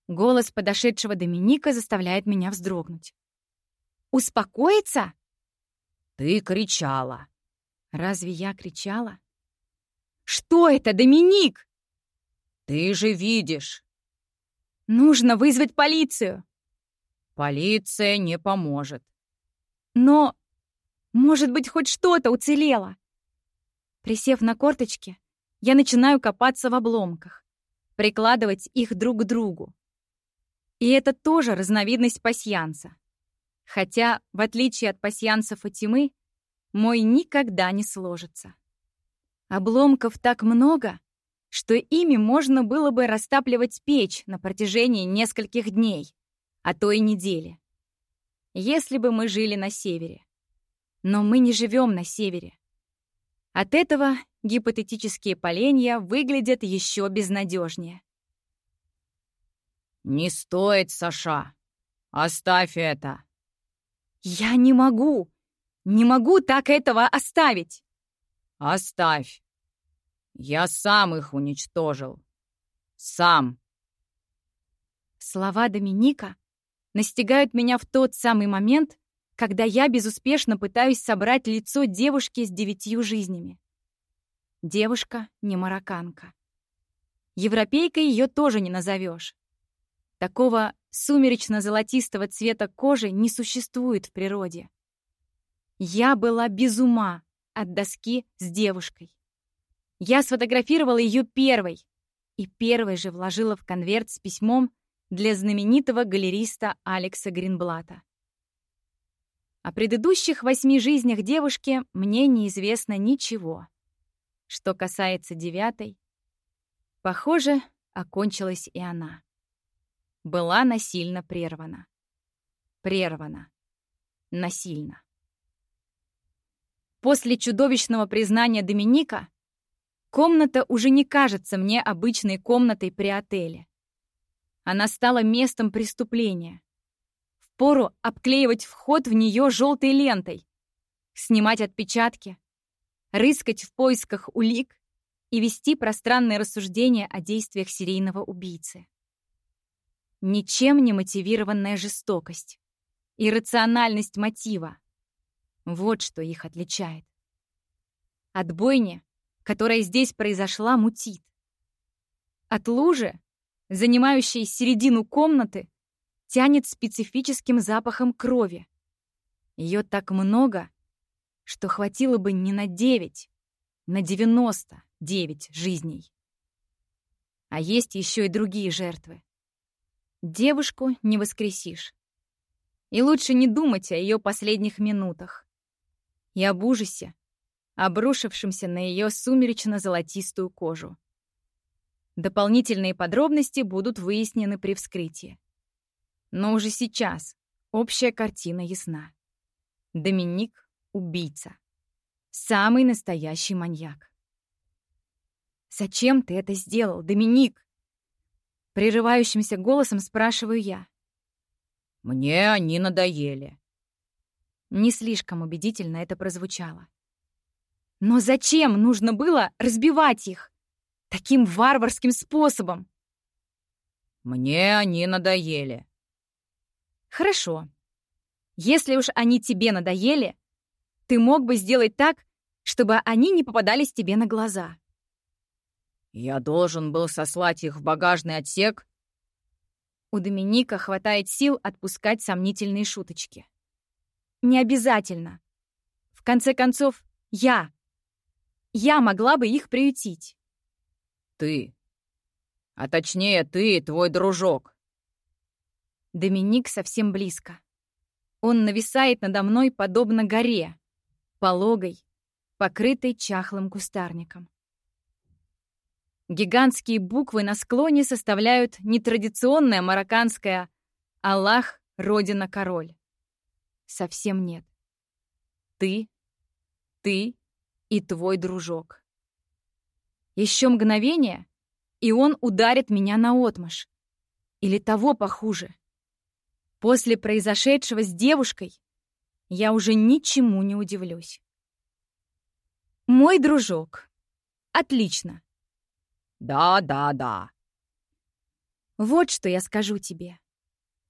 Голос подошедшего Доминика заставляет меня вздрогнуть. «Успокоиться?» «Ты кричала». «Разве я кричала?» «Что это, Доминик?» Ты же видишь. Нужно вызвать полицию. Полиция не поможет. Но, может быть, хоть что-то уцелело. Присев на корточки, я начинаю копаться в обломках, прикладывать их друг к другу. И это тоже разновидность пасьянса. Хотя, в отличие от пасьянцев и тьмы, мой никогда не сложится. Обломков так много, что ими можно было бы растапливать печь на протяжении нескольких дней, а то и недели. Если бы мы жили на севере. Но мы не живем на севере. От этого гипотетические поленья выглядят еще безнадежнее. «Не стоит, Саша! Оставь это!» «Я не могу! Не могу так этого оставить!» «Оставь! Я сам их уничтожил. Сам. Слова Доминика настигают меня в тот самый момент, когда я безуспешно пытаюсь собрать лицо девушки с девятью жизнями. Девушка не марокканка. Европейкой ее тоже не назовешь. Такого сумеречно-золотистого цвета кожи не существует в природе. Я была без ума от доски с девушкой. Я сфотографировала ее первой и первой же вложила в конверт с письмом для знаменитого галериста Алекса Гринблата. О предыдущих восьми жизнях девушки мне неизвестно ничего. Что касается девятой, похоже, окончилась и она. Была насильно прервана. Прервана. Насильно. После чудовищного признания Доминика Комната уже не кажется мне обычной комнатой при отеле. Она стала местом преступления. Впору обклеивать вход в нее желтой лентой, снимать отпечатки, рыскать в поисках улик и вести пространные рассуждения о действиях серийного убийцы. Ничем не мотивированная жестокость, иррациональность мотива — вот что их отличает. От бойни которая здесь произошла, мутит. От лужи, занимающей середину комнаты, тянет специфическим запахом крови. Ее так много, что хватило бы не на девять, на девяносто девять жизней. А есть еще и другие жертвы. Девушку не воскресишь. И лучше не думать о ее последних минутах. И об ужасе, обрушившемся на ее сумеречно-золотистую кожу. Дополнительные подробности будут выяснены при вскрытии. Но уже сейчас общая картина ясна. Доминик — убийца. Самый настоящий маньяк. «Зачем ты это сделал, Доминик?» Прерывающимся голосом спрашиваю я. «Мне они надоели». Не слишком убедительно это прозвучало. Но зачем нужно было разбивать их? Таким варварским способом? Мне они надоели. Хорошо. Если уж они тебе надоели, ты мог бы сделать так, чтобы они не попадались тебе на глаза. Я должен был сослать их в багажный отсек. У Доминика хватает сил отпускать сомнительные шуточки. Не обязательно. В конце концов, я. Я могла бы их приютить ты. А точнее, ты и твой дружок. Доминик совсем близко. Он нависает надо мной подобно горе, пологой, покрытой чахлым кустарником. Гигантские буквы на склоне составляют нетрадиционное марокканское «Аллах, Родина, Король». Совсем нет. Ты, ты и твой дружок. Еще мгновение, и он ударит меня на отмаш. Или того похуже. После произошедшего с девушкой я уже ничему не удивлюсь. Мой дружок. Отлично. Да, да, да. Вот что я скажу тебе.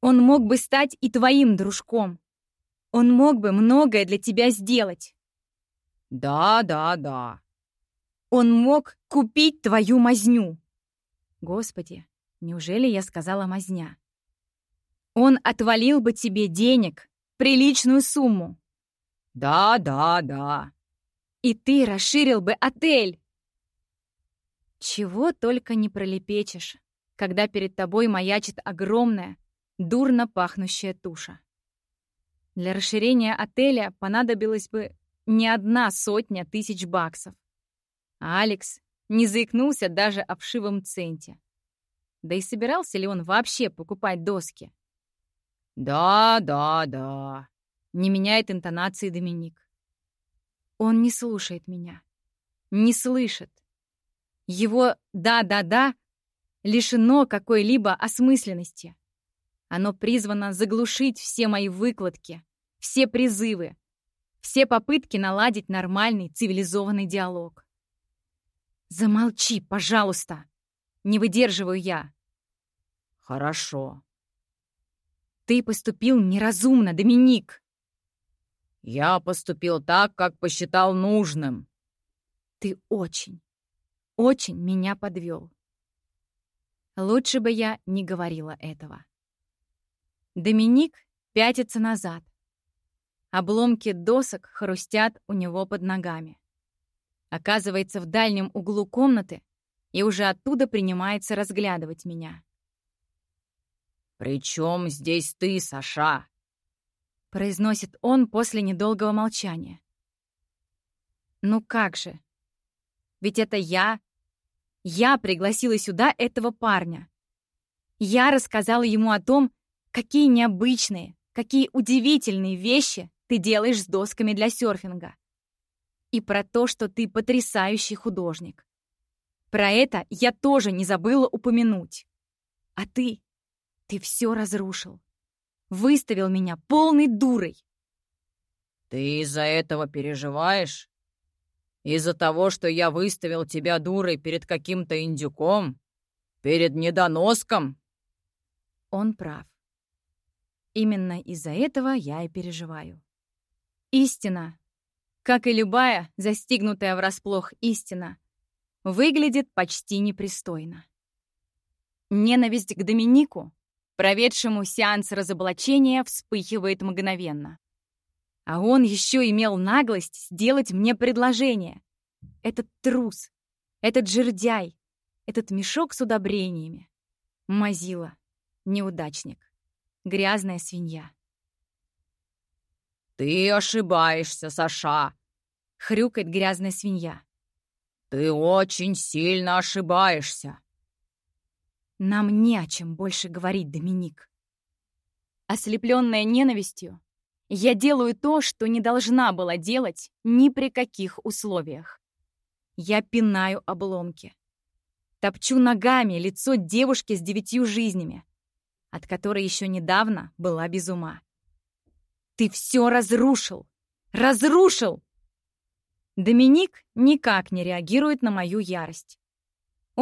Он мог бы стать и твоим дружком. Он мог бы многое для тебя сделать. Да, да, да. Он мог купить твою мазню. Господи, неужели я сказала мазня? Он отвалил бы тебе денег, приличную сумму. Да, да, да. И ты расширил бы отель. Чего только не пролепечешь, когда перед тобой маячит огромная, дурно пахнущая туша. Для расширения отеля понадобилось бы не одна сотня тысяч баксов. А Алекс не заикнулся даже о вшивом центе. Да и собирался ли он вообще покупать доски? «Да, да, да», — не меняет интонации Доминик. Он не слушает меня. Не слышит. Его «да-да-да» лишено какой-либо осмысленности. Оно призвано заглушить все мои выкладки, все призывы, все попытки наладить нормальный цивилизованный диалог. «Замолчи, пожалуйста!» Не выдерживаю я. «Хорошо». «Ты поступил неразумно, Доминик!» «Я поступил так, как посчитал нужным». «Ты очень, очень меня подвел. Лучше бы я не говорила этого». Доминик пятится назад. Обломки досок хрустят у него под ногами оказывается в дальнем углу комнаты и уже оттуда принимается разглядывать меня. «При чем здесь ты, Саша?» произносит он после недолгого молчания. «Ну как же? Ведь это я. Я пригласила сюда этого парня. Я рассказала ему о том, какие необычные, какие удивительные вещи ты делаешь с досками для серфинга и про то, что ты потрясающий художник. Про это я тоже не забыла упомянуть. А ты, ты все разрушил. Выставил меня полной дурой. Ты из-за этого переживаешь? Из-за того, что я выставил тебя дурой перед каким-то индюком? Перед недоноском? Он прав. Именно из-за этого я и переживаю. Истина как и любая застигнутая врасплох истина, выглядит почти непристойно. Ненависть к Доминику проведшему сеанс разоблачения, вспыхивает мгновенно. А он еще имел наглость сделать мне предложение. Этот трус, этот жердяй, этот мешок с удобрениями. Мазила, неудачник, грязная свинья. «Ты ошибаешься, Саша!» — хрюкает грязная свинья. «Ты очень сильно ошибаешься!» Нам не о чем больше говорить, Доминик. Ослепленная ненавистью, я делаю то, что не должна была делать ни при каких условиях. Я пинаю обломки. Топчу ногами лицо девушки с девятью жизнями, от которой еще недавно была без ума. Ты все разрушил! Разрушил! Доминик никак не реагирует на мою ярость.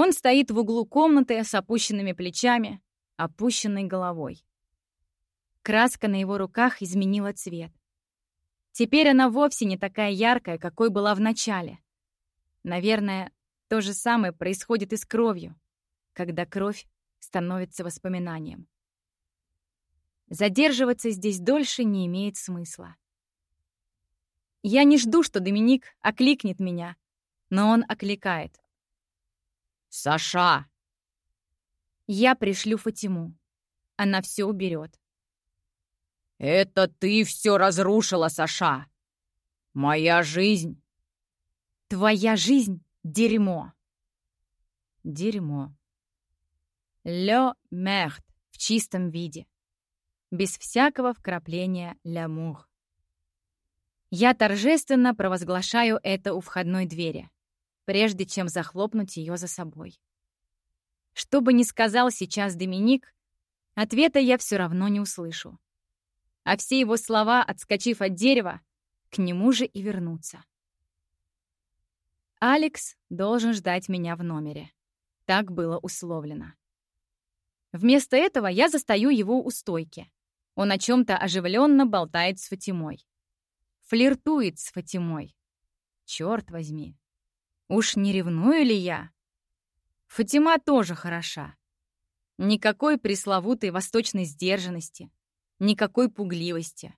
Он стоит в углу комнаты с опущенными плечами, опущенной головой. Краска на его руках изменила цвет. Теперь она вовсе не такая яркая, какой была в начале. Наверное, то же самое происходит и с кровью, когда кровь становится воспоминанием. Задерживаться здесь дольше не имеет смысла. Я не жду, что Доминик окликнет меня, но он окликает. «Саша!» Я пришлю Фатиму. Она все уберет. «Это ты все разрушила, Саша! Моя жизнь!» «Твоя жизнь — дерьмо!» Дерьмо. Ле мерт в чистом виде. Без всякого вкрапления лямур. Я торжественно провозглашаю это у входной двери прежде чем захлопнуть ее за собой. Что бы ни сказал сейчас Доминик, ответа я все равно не услышу. А все его слова, отскочив от дерева, к нему же и вернутся. Алекс должен ждать меня в номере. Так было условлено. Вместо этого я застаю его у стойки. Он о чем-то оживленно болтает с Фатимой. Флиртует с Фатимой. Черт возьми, Уж не ревную ли я? Фатима тоже хороша. Никакой пресловутой восточной сдержанности, никакой пугливости.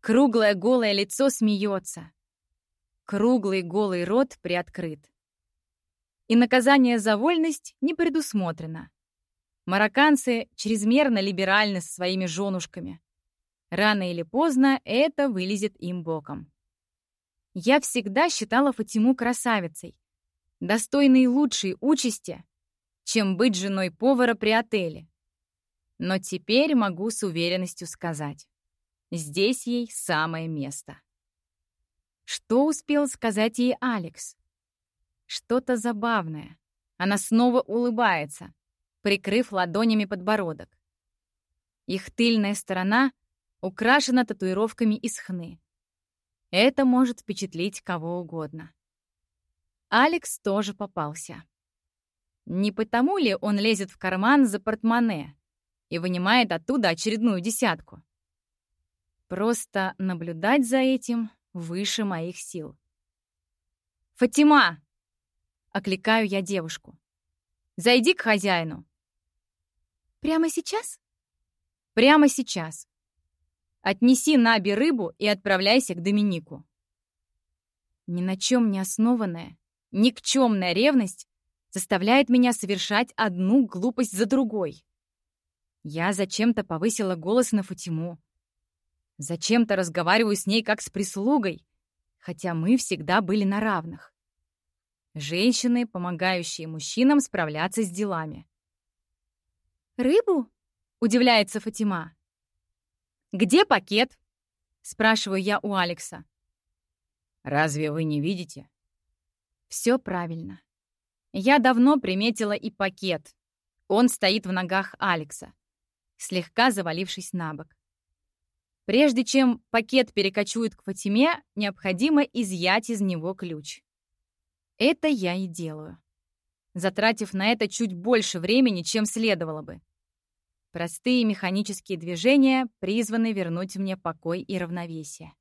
Круглое голое лицо смеется. Круглый голый рот приоткрыт. И наказание за вольность не предусмотрено. Марокканцы чрезмерно либеральны со своими женушками. Рано или поздно это вылезет им боком. Я всегда считала Фатиму красавицей, достойной лучшей участи, чем быть женой повара при отеле. Но теперь могу с уверенностью сказать, здесь ей самое место. Что успел сказать ей Алекс? Что-то забавное. Она снова улыбается, прикрыв ладонями подбородок. Их тыльная сторона украшена татуировками из хны. Это может впечатлить кого угодно. Алекс тоже попался. Не потому ли он лезет в карман за портмоне и вынимает оттуда очередную десятку? Просто наблюдать за этим выше моих сил. «Фатима!» — окликаю я девушку. «Зайди к хозяину». «Прямо сейчас?» «Прямо сейчас. Отнеси Наби рыбу и отправляйся к Доминику. Ни на чем не основанная, никчемная ревность заставляет меня совершать одну глупость за другой. Я зачем-то повысила голос на Фатиму. Зачем-то разговариваю с ней как с прислугой, хотя мы всегда были на равных. Женщины, помогающие мужчинам справляться с делами. «Рыбу?» — удивляется Фатима. «Где пакет?» — спрашиваю я у Алекса. «Разве вы не видите?» Все правильно. Я давно приметила и пакет. Он стоит в ногах Алекса, слегка завалившись на бок. Прежде чем пакет перекочует к Фатиме, необходимо изъять из него ключ. Это я и делаю, затратив на это чуть больше времени, чем следовало бы. Простые механические движения призваны вернуть мне покой и равновесие.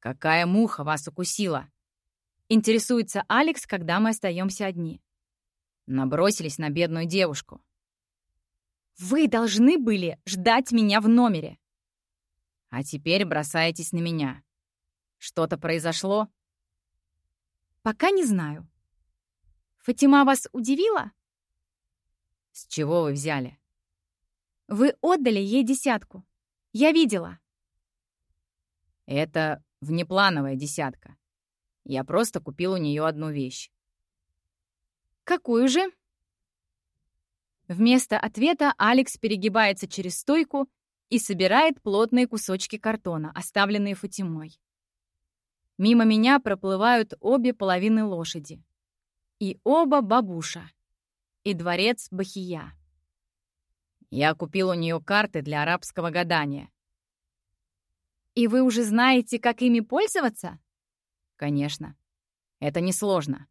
«Какая муха вас укусила?» Интересуется Алекс, когда мы остаемся одни. Набросились на бедную девушку. Вы должны были ждать меня в номере. А теперь бросаетесь на меня. Что-то произошло? Пока не знаю. Фатима вас удивила? С чего вы взяли? Вы отдали ей десятку. Я видела. Это внеплановая десятка. Я просто купил у нее одну вещь. Какую же? Вместо ответа Алекс перегибается через стойку и собирает плотные кусочки картона, оставленные Фатимой. Мимо меня проплывают обе половины лошади. И оба бабуша. И дворец Бахия. Я купил у нее карты для арабского гадания. И вы уже знаете, как ими пользоваться? Конечно. Это несложно.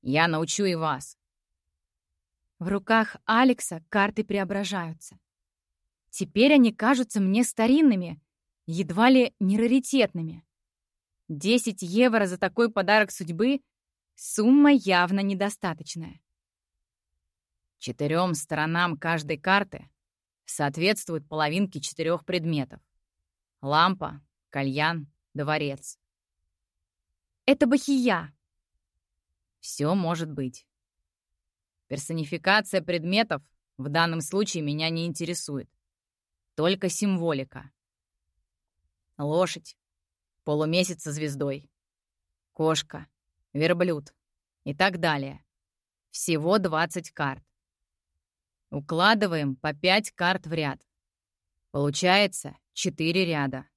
Я научу и вас. В руках Алекса карты преображаются. Теперь они кажутся мне старинными, едва ли не раритетными. 10 евро за такой подарок судьбы — сумма явно недостаточная. Четырем сторонам каждой карты соответствуют половинки четырех предметов. Лампа, кальян, дворец. Это бахия. Все может быть. Персонификация предметов в данном случае меня не интересует. Только символика. Лошадь, полумесяц со звездой, кошка, верблюд и так далее. Всего 20 карт. Укладываем по 5 карт в ряд. Получается 4 ряда.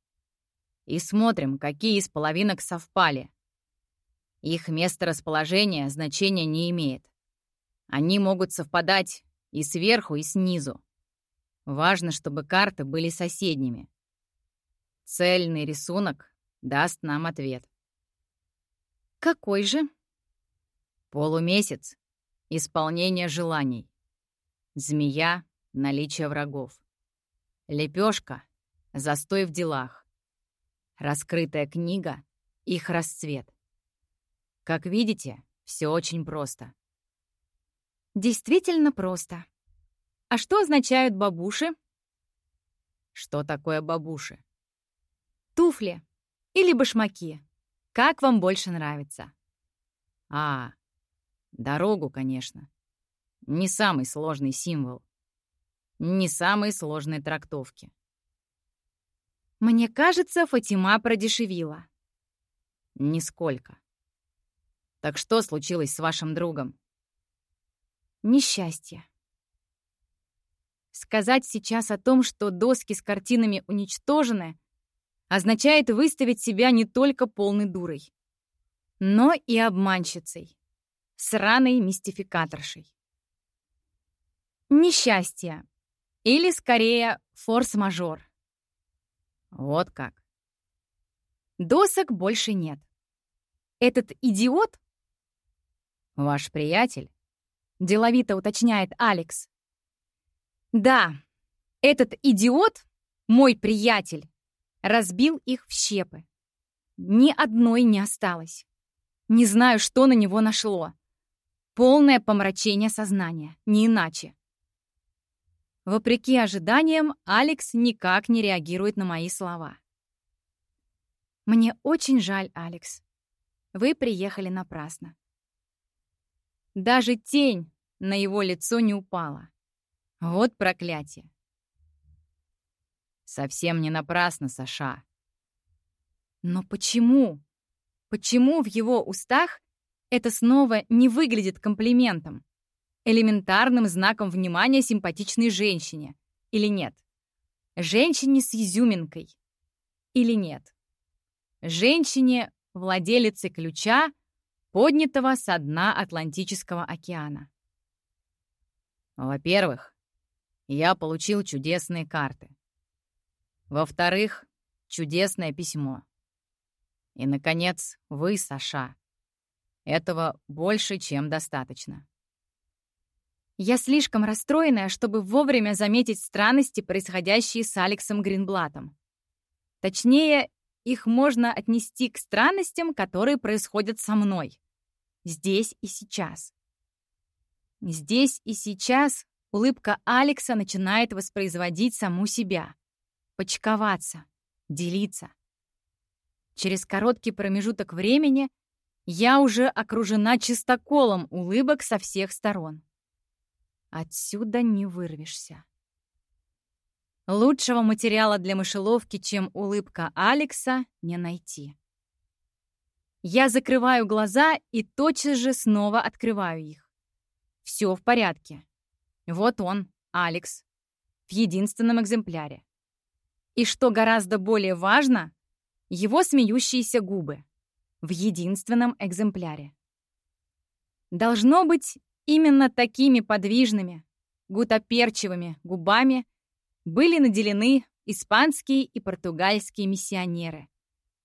И смотрим, какие из половинок совпали. Их место расположения значения не имеет. Они могут совпадать и сверху, и снизу. Важно, чтобы карты были соседними. Цельный рисунок даст нам ответ. Какой же? Полумесяц. Исполнение желаний. Змея. Наличие врагов. Лепешка. Застой в делах. Раскрытая книга. Их расцвет. Как видите, все очень просто. Действительно просто. А что означают бабуши? Что такое бабуши? Туфли. Или башмаки. Как вам больше нравится? А, дорогу, конечно. Не самый сложный символ. Не самые сложные трактовки. Мне кажется, Фатима продешевила. Нисколько. Так что случилось с вашим другом? Несчастье. Сказать сейчас о том, что доски с картинами уничтожены, означает выставить себя не только полной дурой, но и обманщицей, сраной мистификаторшей. Несчастье. Или, скорее, форс-мажор. Вот как. Досок больше нет. Этот идиот... Ваш приятель? Деловито уточняет Алекс. Да, этот идиот, мой приятель, разбил их в щепы. Ни одной не осталось. Не знаю, что на него нашло. Полное помрачение сознания, не иначе. Вопреки ожиданиям, Алекс никак не реагирует на мои слова. Мне очень жаль, Алекс. Вы приехали напрасно. Даже тень на его лицо не упала. Вот проклятие. Совсем не напрасно, Саша. Но почему? Почему в его устах это снова не выглядит комплиментом? Элементарным знаком внимания симпатичной женщине? Или нет? Женщине с изюминкой? Или нет? Женщине, владелице ключа, поднятого со дна Атлантического океана. Во-первых, я получил чудесные карты. Во-вторых, чудесное письмо. И, наконец, вы, Саша. Этого больше, чем достаточно. Я слишком расстроенная, чтобы вовремя заметить странности, происходящие с Алексом Гринблатом. Точнее, их можно отнести к странностям, которые происходят со мной. Здесь и сейчас. Здесь и сейчас улыбка Алекса начинает воспроизводить саму себя, почковаться, делиться. Через короткий промежуток времени я уже окружена чистоколом улыбок со всех сторон. Отсюда не вырвешься. Лучшего материала для мышеловки, чем улыбка Алекса, не найти. Я закрываю глаза и тотчас же снова открываю их. Все в порядке. Вот он, Алекс, в единственном экземпляре. И что гораздо более важно, его смеющиеся губы в единственном экземпляре. Должно быть, именно такими подвижными, гутоперчивыми губами были наделены испанские и португальские миссионеры,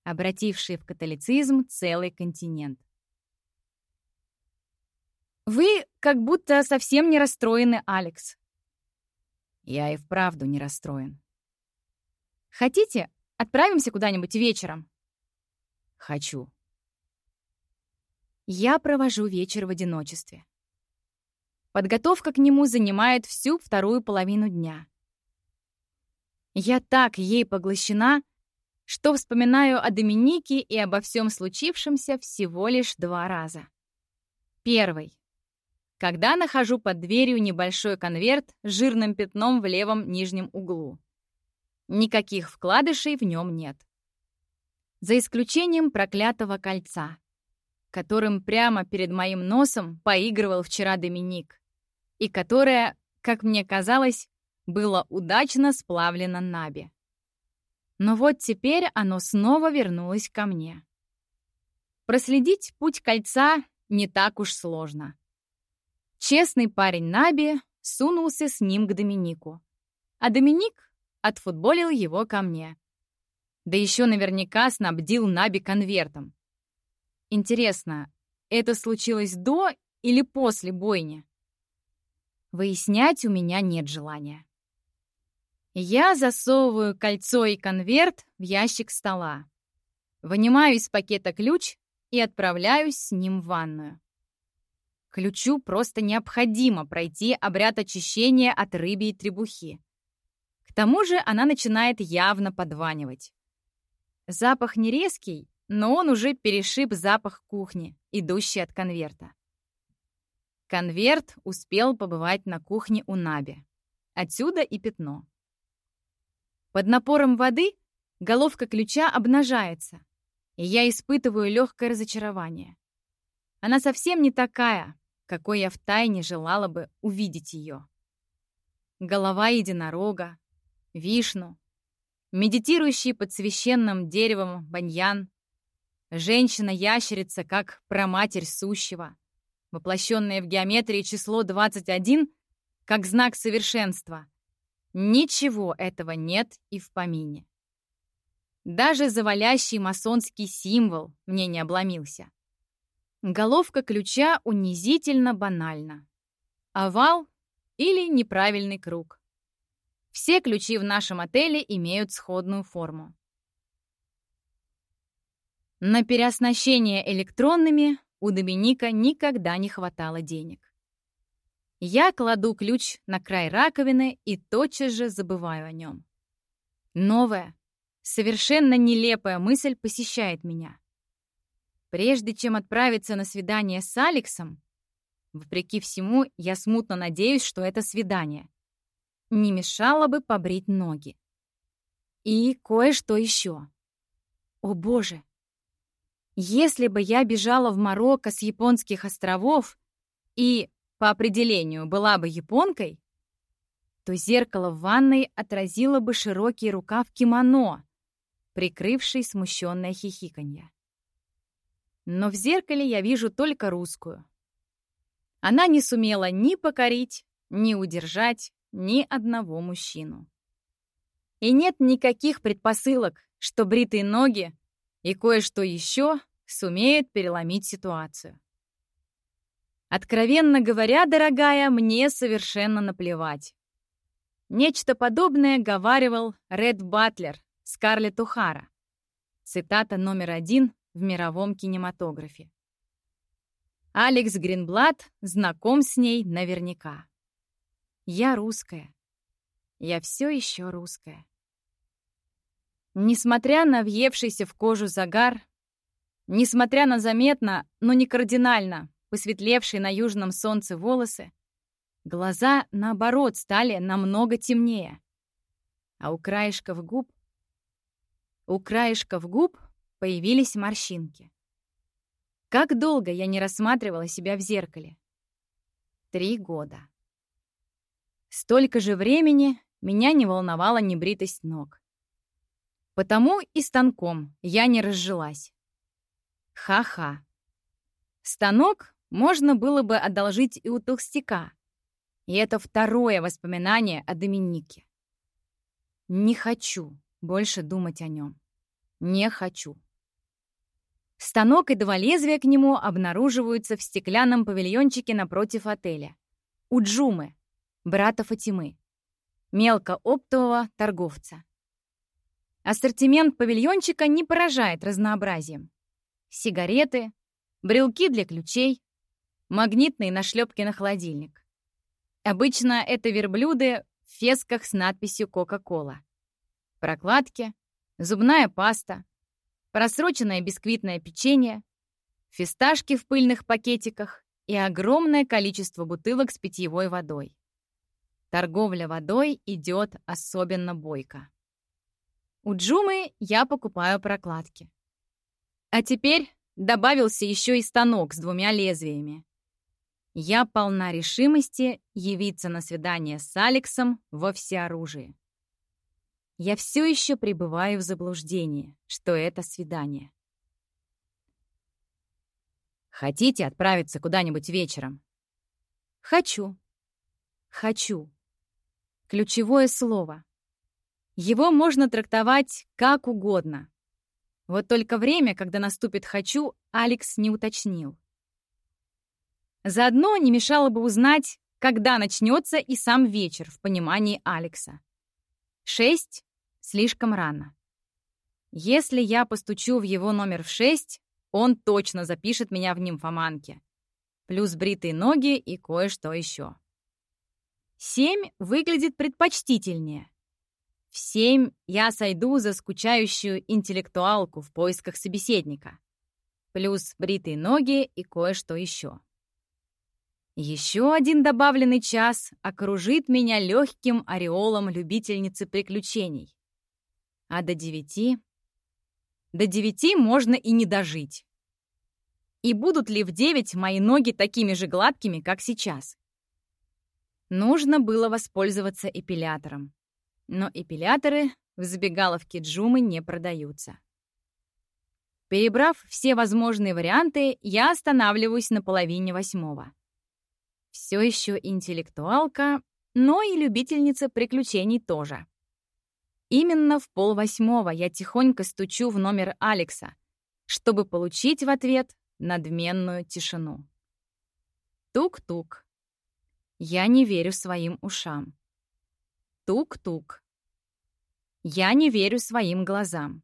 обратившие в католицизм целый континент. «Вы как будто совсем не расстроены, Алекс». «Я и вправду не расстроен». «Хотите, отправимся куда-нибудь вечером?» «Хочу». Я провожу вечер в одиночестве. Подготовка к нему занимает всю вторую половину дня. Я так ей поглощена, что вспоминаю о Доминике и обо всем случившемся всего лишь два раза. Первый. Когда нахожу под дверью небольшой конверт с жирным пятном в левом нижнем углу. Никаких вкладышей в нем нет. За исключением проклятого кольца, которым прямо перед моим носом поигрывал вчера Доминик, и которое, как мне казалось, было удачно сплавлено Наби. Но вот теперь оно снова вернулось ко мне. Проследить путь кольца не так уж сложно. Честный парень Наби сунулся с ним к Доминику, а Доминик отфутболил его ко мне. Да еще наверняка снабдил Наби конвертом. Интересно, это случилось до или после бойни? Выяснять у меня нет желания. Я засовываю кольцо и конверт в ящик стола. Вынимаю из пакета ключ и отправляюсь с ним в ванную. Ключу просто необходимо пройти обряд очищения от рыбьей требухи. К тому же она начинает явно подванивать. Запах не резкий, но он уже перешиб запах кухни, идущий от конверта. Конверт успел побывать на кухне у Наби. Отсюда и пятно. Под напором воды головка ключа обнажается, и я испытываю легкое разочарование. Она совсем не такая, какой я втайне желала бы увидеть ее. Голова единорога, вишну, медитирующий под священным деревом баньян, женщина-ящерица как проматерь сущего, воплощенная в геометрии число 21 как знак совершенства — Ничего этого нет и в помине. Даже завалящий масонский символ мне не обломился. Головка ключа унизительно банальна. Овал или неправильный круг. Все ключи в нашем отеле имеют сходную форму. На переоснащение электронными у Доминика никогда не хватало денег. Я кладу ключ на край раковины и тотчас же забываю о нем. Новая, совершенно нелепая мысль посещает меня. Прежде чем отправиться на свидание с Алексом, вопреки всему, я смутно надеюсь, что это свидание, не мешало бы побрить ноги. И кое-что еще. О боже! Если бы я бежала в Марокко с японских островов и по определению была бы японкой, то зеркало в ванной отразило бы широкий рукав кимоно, прикрывший смущенное хихиканье. Но в зеркале я вижу только русскую. Она не сумела ни покорить, ни удержать ни одного мужчину. И нет никаких предпосылок, что бритые ноги и кое-что еще сумеют переломить ситуацию. Откровенно говоря, дорогая, мне совершенно наплевать. Нечто подобное говаривал Ред Батлер Скарлетт Ухара. Цитата номер один в мировом кинематографе. Алекс Гринблад знаком с ней наверняка. Я русская. Я все еще русская. Несмотря на въевшийся в кожу загар, несмотря на заметно, но не кардинально посветлевшие на южном солнце волосы, глаза, наоборот, стали намного темнее. А у краешков губ... У краешков губ появились морщинки. Как долго я не рассматривала себя в зеркале? Три года. Столько же времени меня не волновала небритость ног. Потому и станком я не разжилась. Ха-ха. Станок можно было бы одолжить и у толстяка. И это второе воспоминание о Доминике. Не хочу больше думать о нем. Не хочу. Станок и два лезвия к нему обнаруживаются в стеклянном павильончике напротив отеля. У Джумы, брата Фатимы, мелкооптового торговца. Ассортимент павильончика не поражает разнообразием. Сигареты, брелки для ключей, магнитные нашлепки на холодильник. Обычно это верблюды в фесках с надписью «Кока-кола». Прокладки, зубная паста, просроченное бисквитное печенье, фисташки в пыльных пакетиках и огромное количество бутылок с питьевой водой. Торговля водой идет особенно бойко. У Джумы я покупаю прокладки. А теперь добавился еще и станок с двумя лезвиями. Я полна решимости явиться на свидание с Алексом во всеоружии. Я все еще пребываю в заблуждении, что это свидание. Хотите отправиться куда-нибудь вечером? Хочу. Хочу. Ключевое слово. Его можно трактовать как угодно. Вот только время, когда наступит «хочу», Алекс не уточнил. Заодно не мешало бы узнать, когда начнется и сам вечер в понимании Алекса. Шесть Слишком рано. Если я постучу в его номер в шесть, он точно запишет меня в нимфоманке. Плюс бритые ноги и кое-что еще. Семь выглядит предпочтительнее. В семь я сойду за скучающую интеллектуалку в поисках собеседника. Плюс бритые ноги и кое-что еще. Еще один добавленный час окружит меня легким ореолом любительницы приключений. А до девяти... До девяти можно и не дожить. И будут ли в девять мои ноги такими же гладкими, как сейчас? Нужно было воспользоваться эпилятором. Но эпиляторы в забегаловке Джумы не продаются. Перебрав все возможные варианты, я останавливаюсь на половине восьмого. Все еще интеллектуалка, но и любительница приключений тоже. Именно в полвосьмого я тихонько стучу в номер Алекса, чтобы получить в ответ надменную тишину. Тук-тук. Я не верю своим ушам. Тук-тук. Я не верю своим глазам.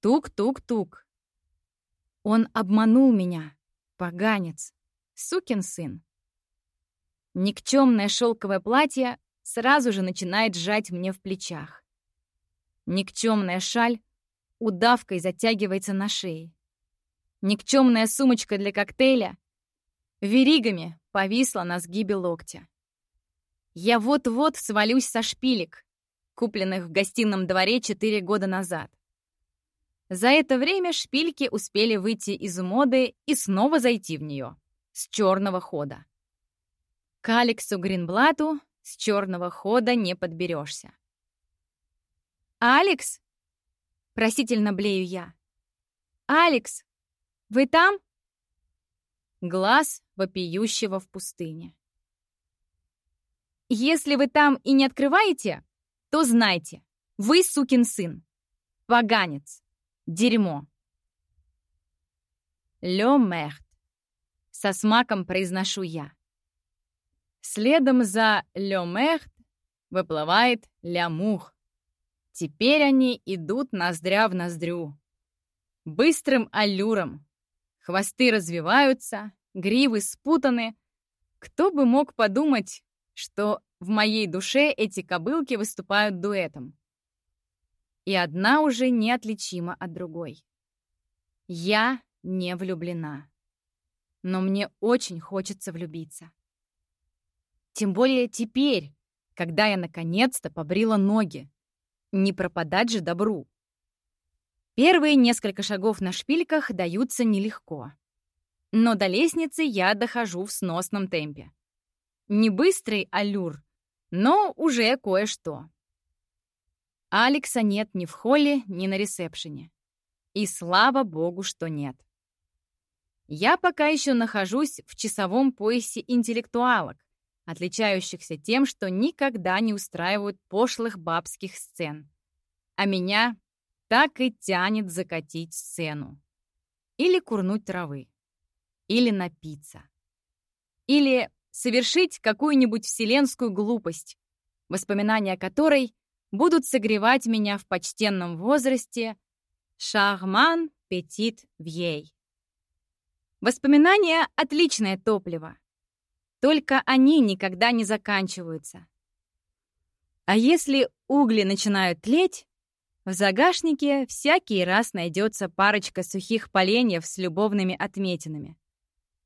Тук-тук-тук. Он обманул меня, поганец, сукин сын. Никчемное шелковое платье сразу же начинает сжать мне в плечах. Никчемная шаль удавкой затягивается на шее. Никчемная сумочка для коктейля веригами повисла на сгибе локтя. Я вот-вот свалюсь со шпилек, купленных в гостином дворе четыре года назад. За это время шпильки успели выйти из моды и снова зайти в нее с черного хода. К Алексу Гринблату с черного хода не подберешься. «Алекс?» — просительно блею я. «Алекс, вы там?» Глаз вопиющего в пустыне. «Если вы там и не открываете, то знайте, вы сукин сын, поганец, дерьмо». «Ле мерт», — со смаком произношу я. Следом за «ле мерт» выплывает «ля мух», Теперь они идут ноздря в ноздрю. Быстрым аллюром. Хвосты развиваются, гривы спутаны. Кто бы мог подумать, что в моей душе эти кобылки выступают дуэтом. И одна уже неотличима от другой. Я не влюблена. Но мне очень хочется влюбиться. Тем более теперь, когда я наконец-то побрила ноги. Не пропадать же добру. Первые несколько шагов на шпильках даются нелегко. Но до лестницы я дохожу в сносном темпе. Не быстрый аллюр, но уже кое-что. Алекса нет ни в холле, ни на ресепшене. И слава богу, что нет. Я пока еще нахожусь в часовом поясе интеллектуалок, отличающихся тем, что никогда не устраивают пошлых бабских сцен. А меня так и тянет закатить сцену. Или курнуть травы. Или напиться. Или совершить какую-нибудь вселенскую глупость, воспоминания которой будут согревать меня в почтенном возрасте «Шарман петит вьей». Воспоминания — отличное топливо. Только они никогда не заканчиваются. А если угли начинают тлеть, в загашнике всякий раз найдется парочка сухих поленьев с любовными отметинами,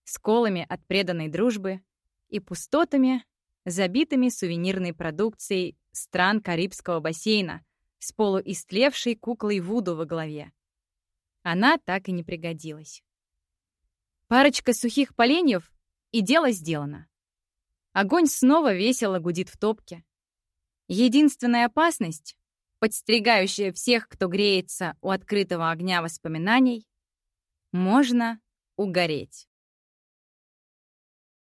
сколами от преданной дружбы и пустотами, забитыми сувенирной продукцией стран Карибского бассейна с полуистлевшей куклой Вуду во главе. Она так и не пригодилась. Парочка сухих поленьев, и дело сделано. Огонь снова весело гудит в топке. Единственная опасность подстерегающая всех, кто греется у открытого огня воспоминаний, можно угореть.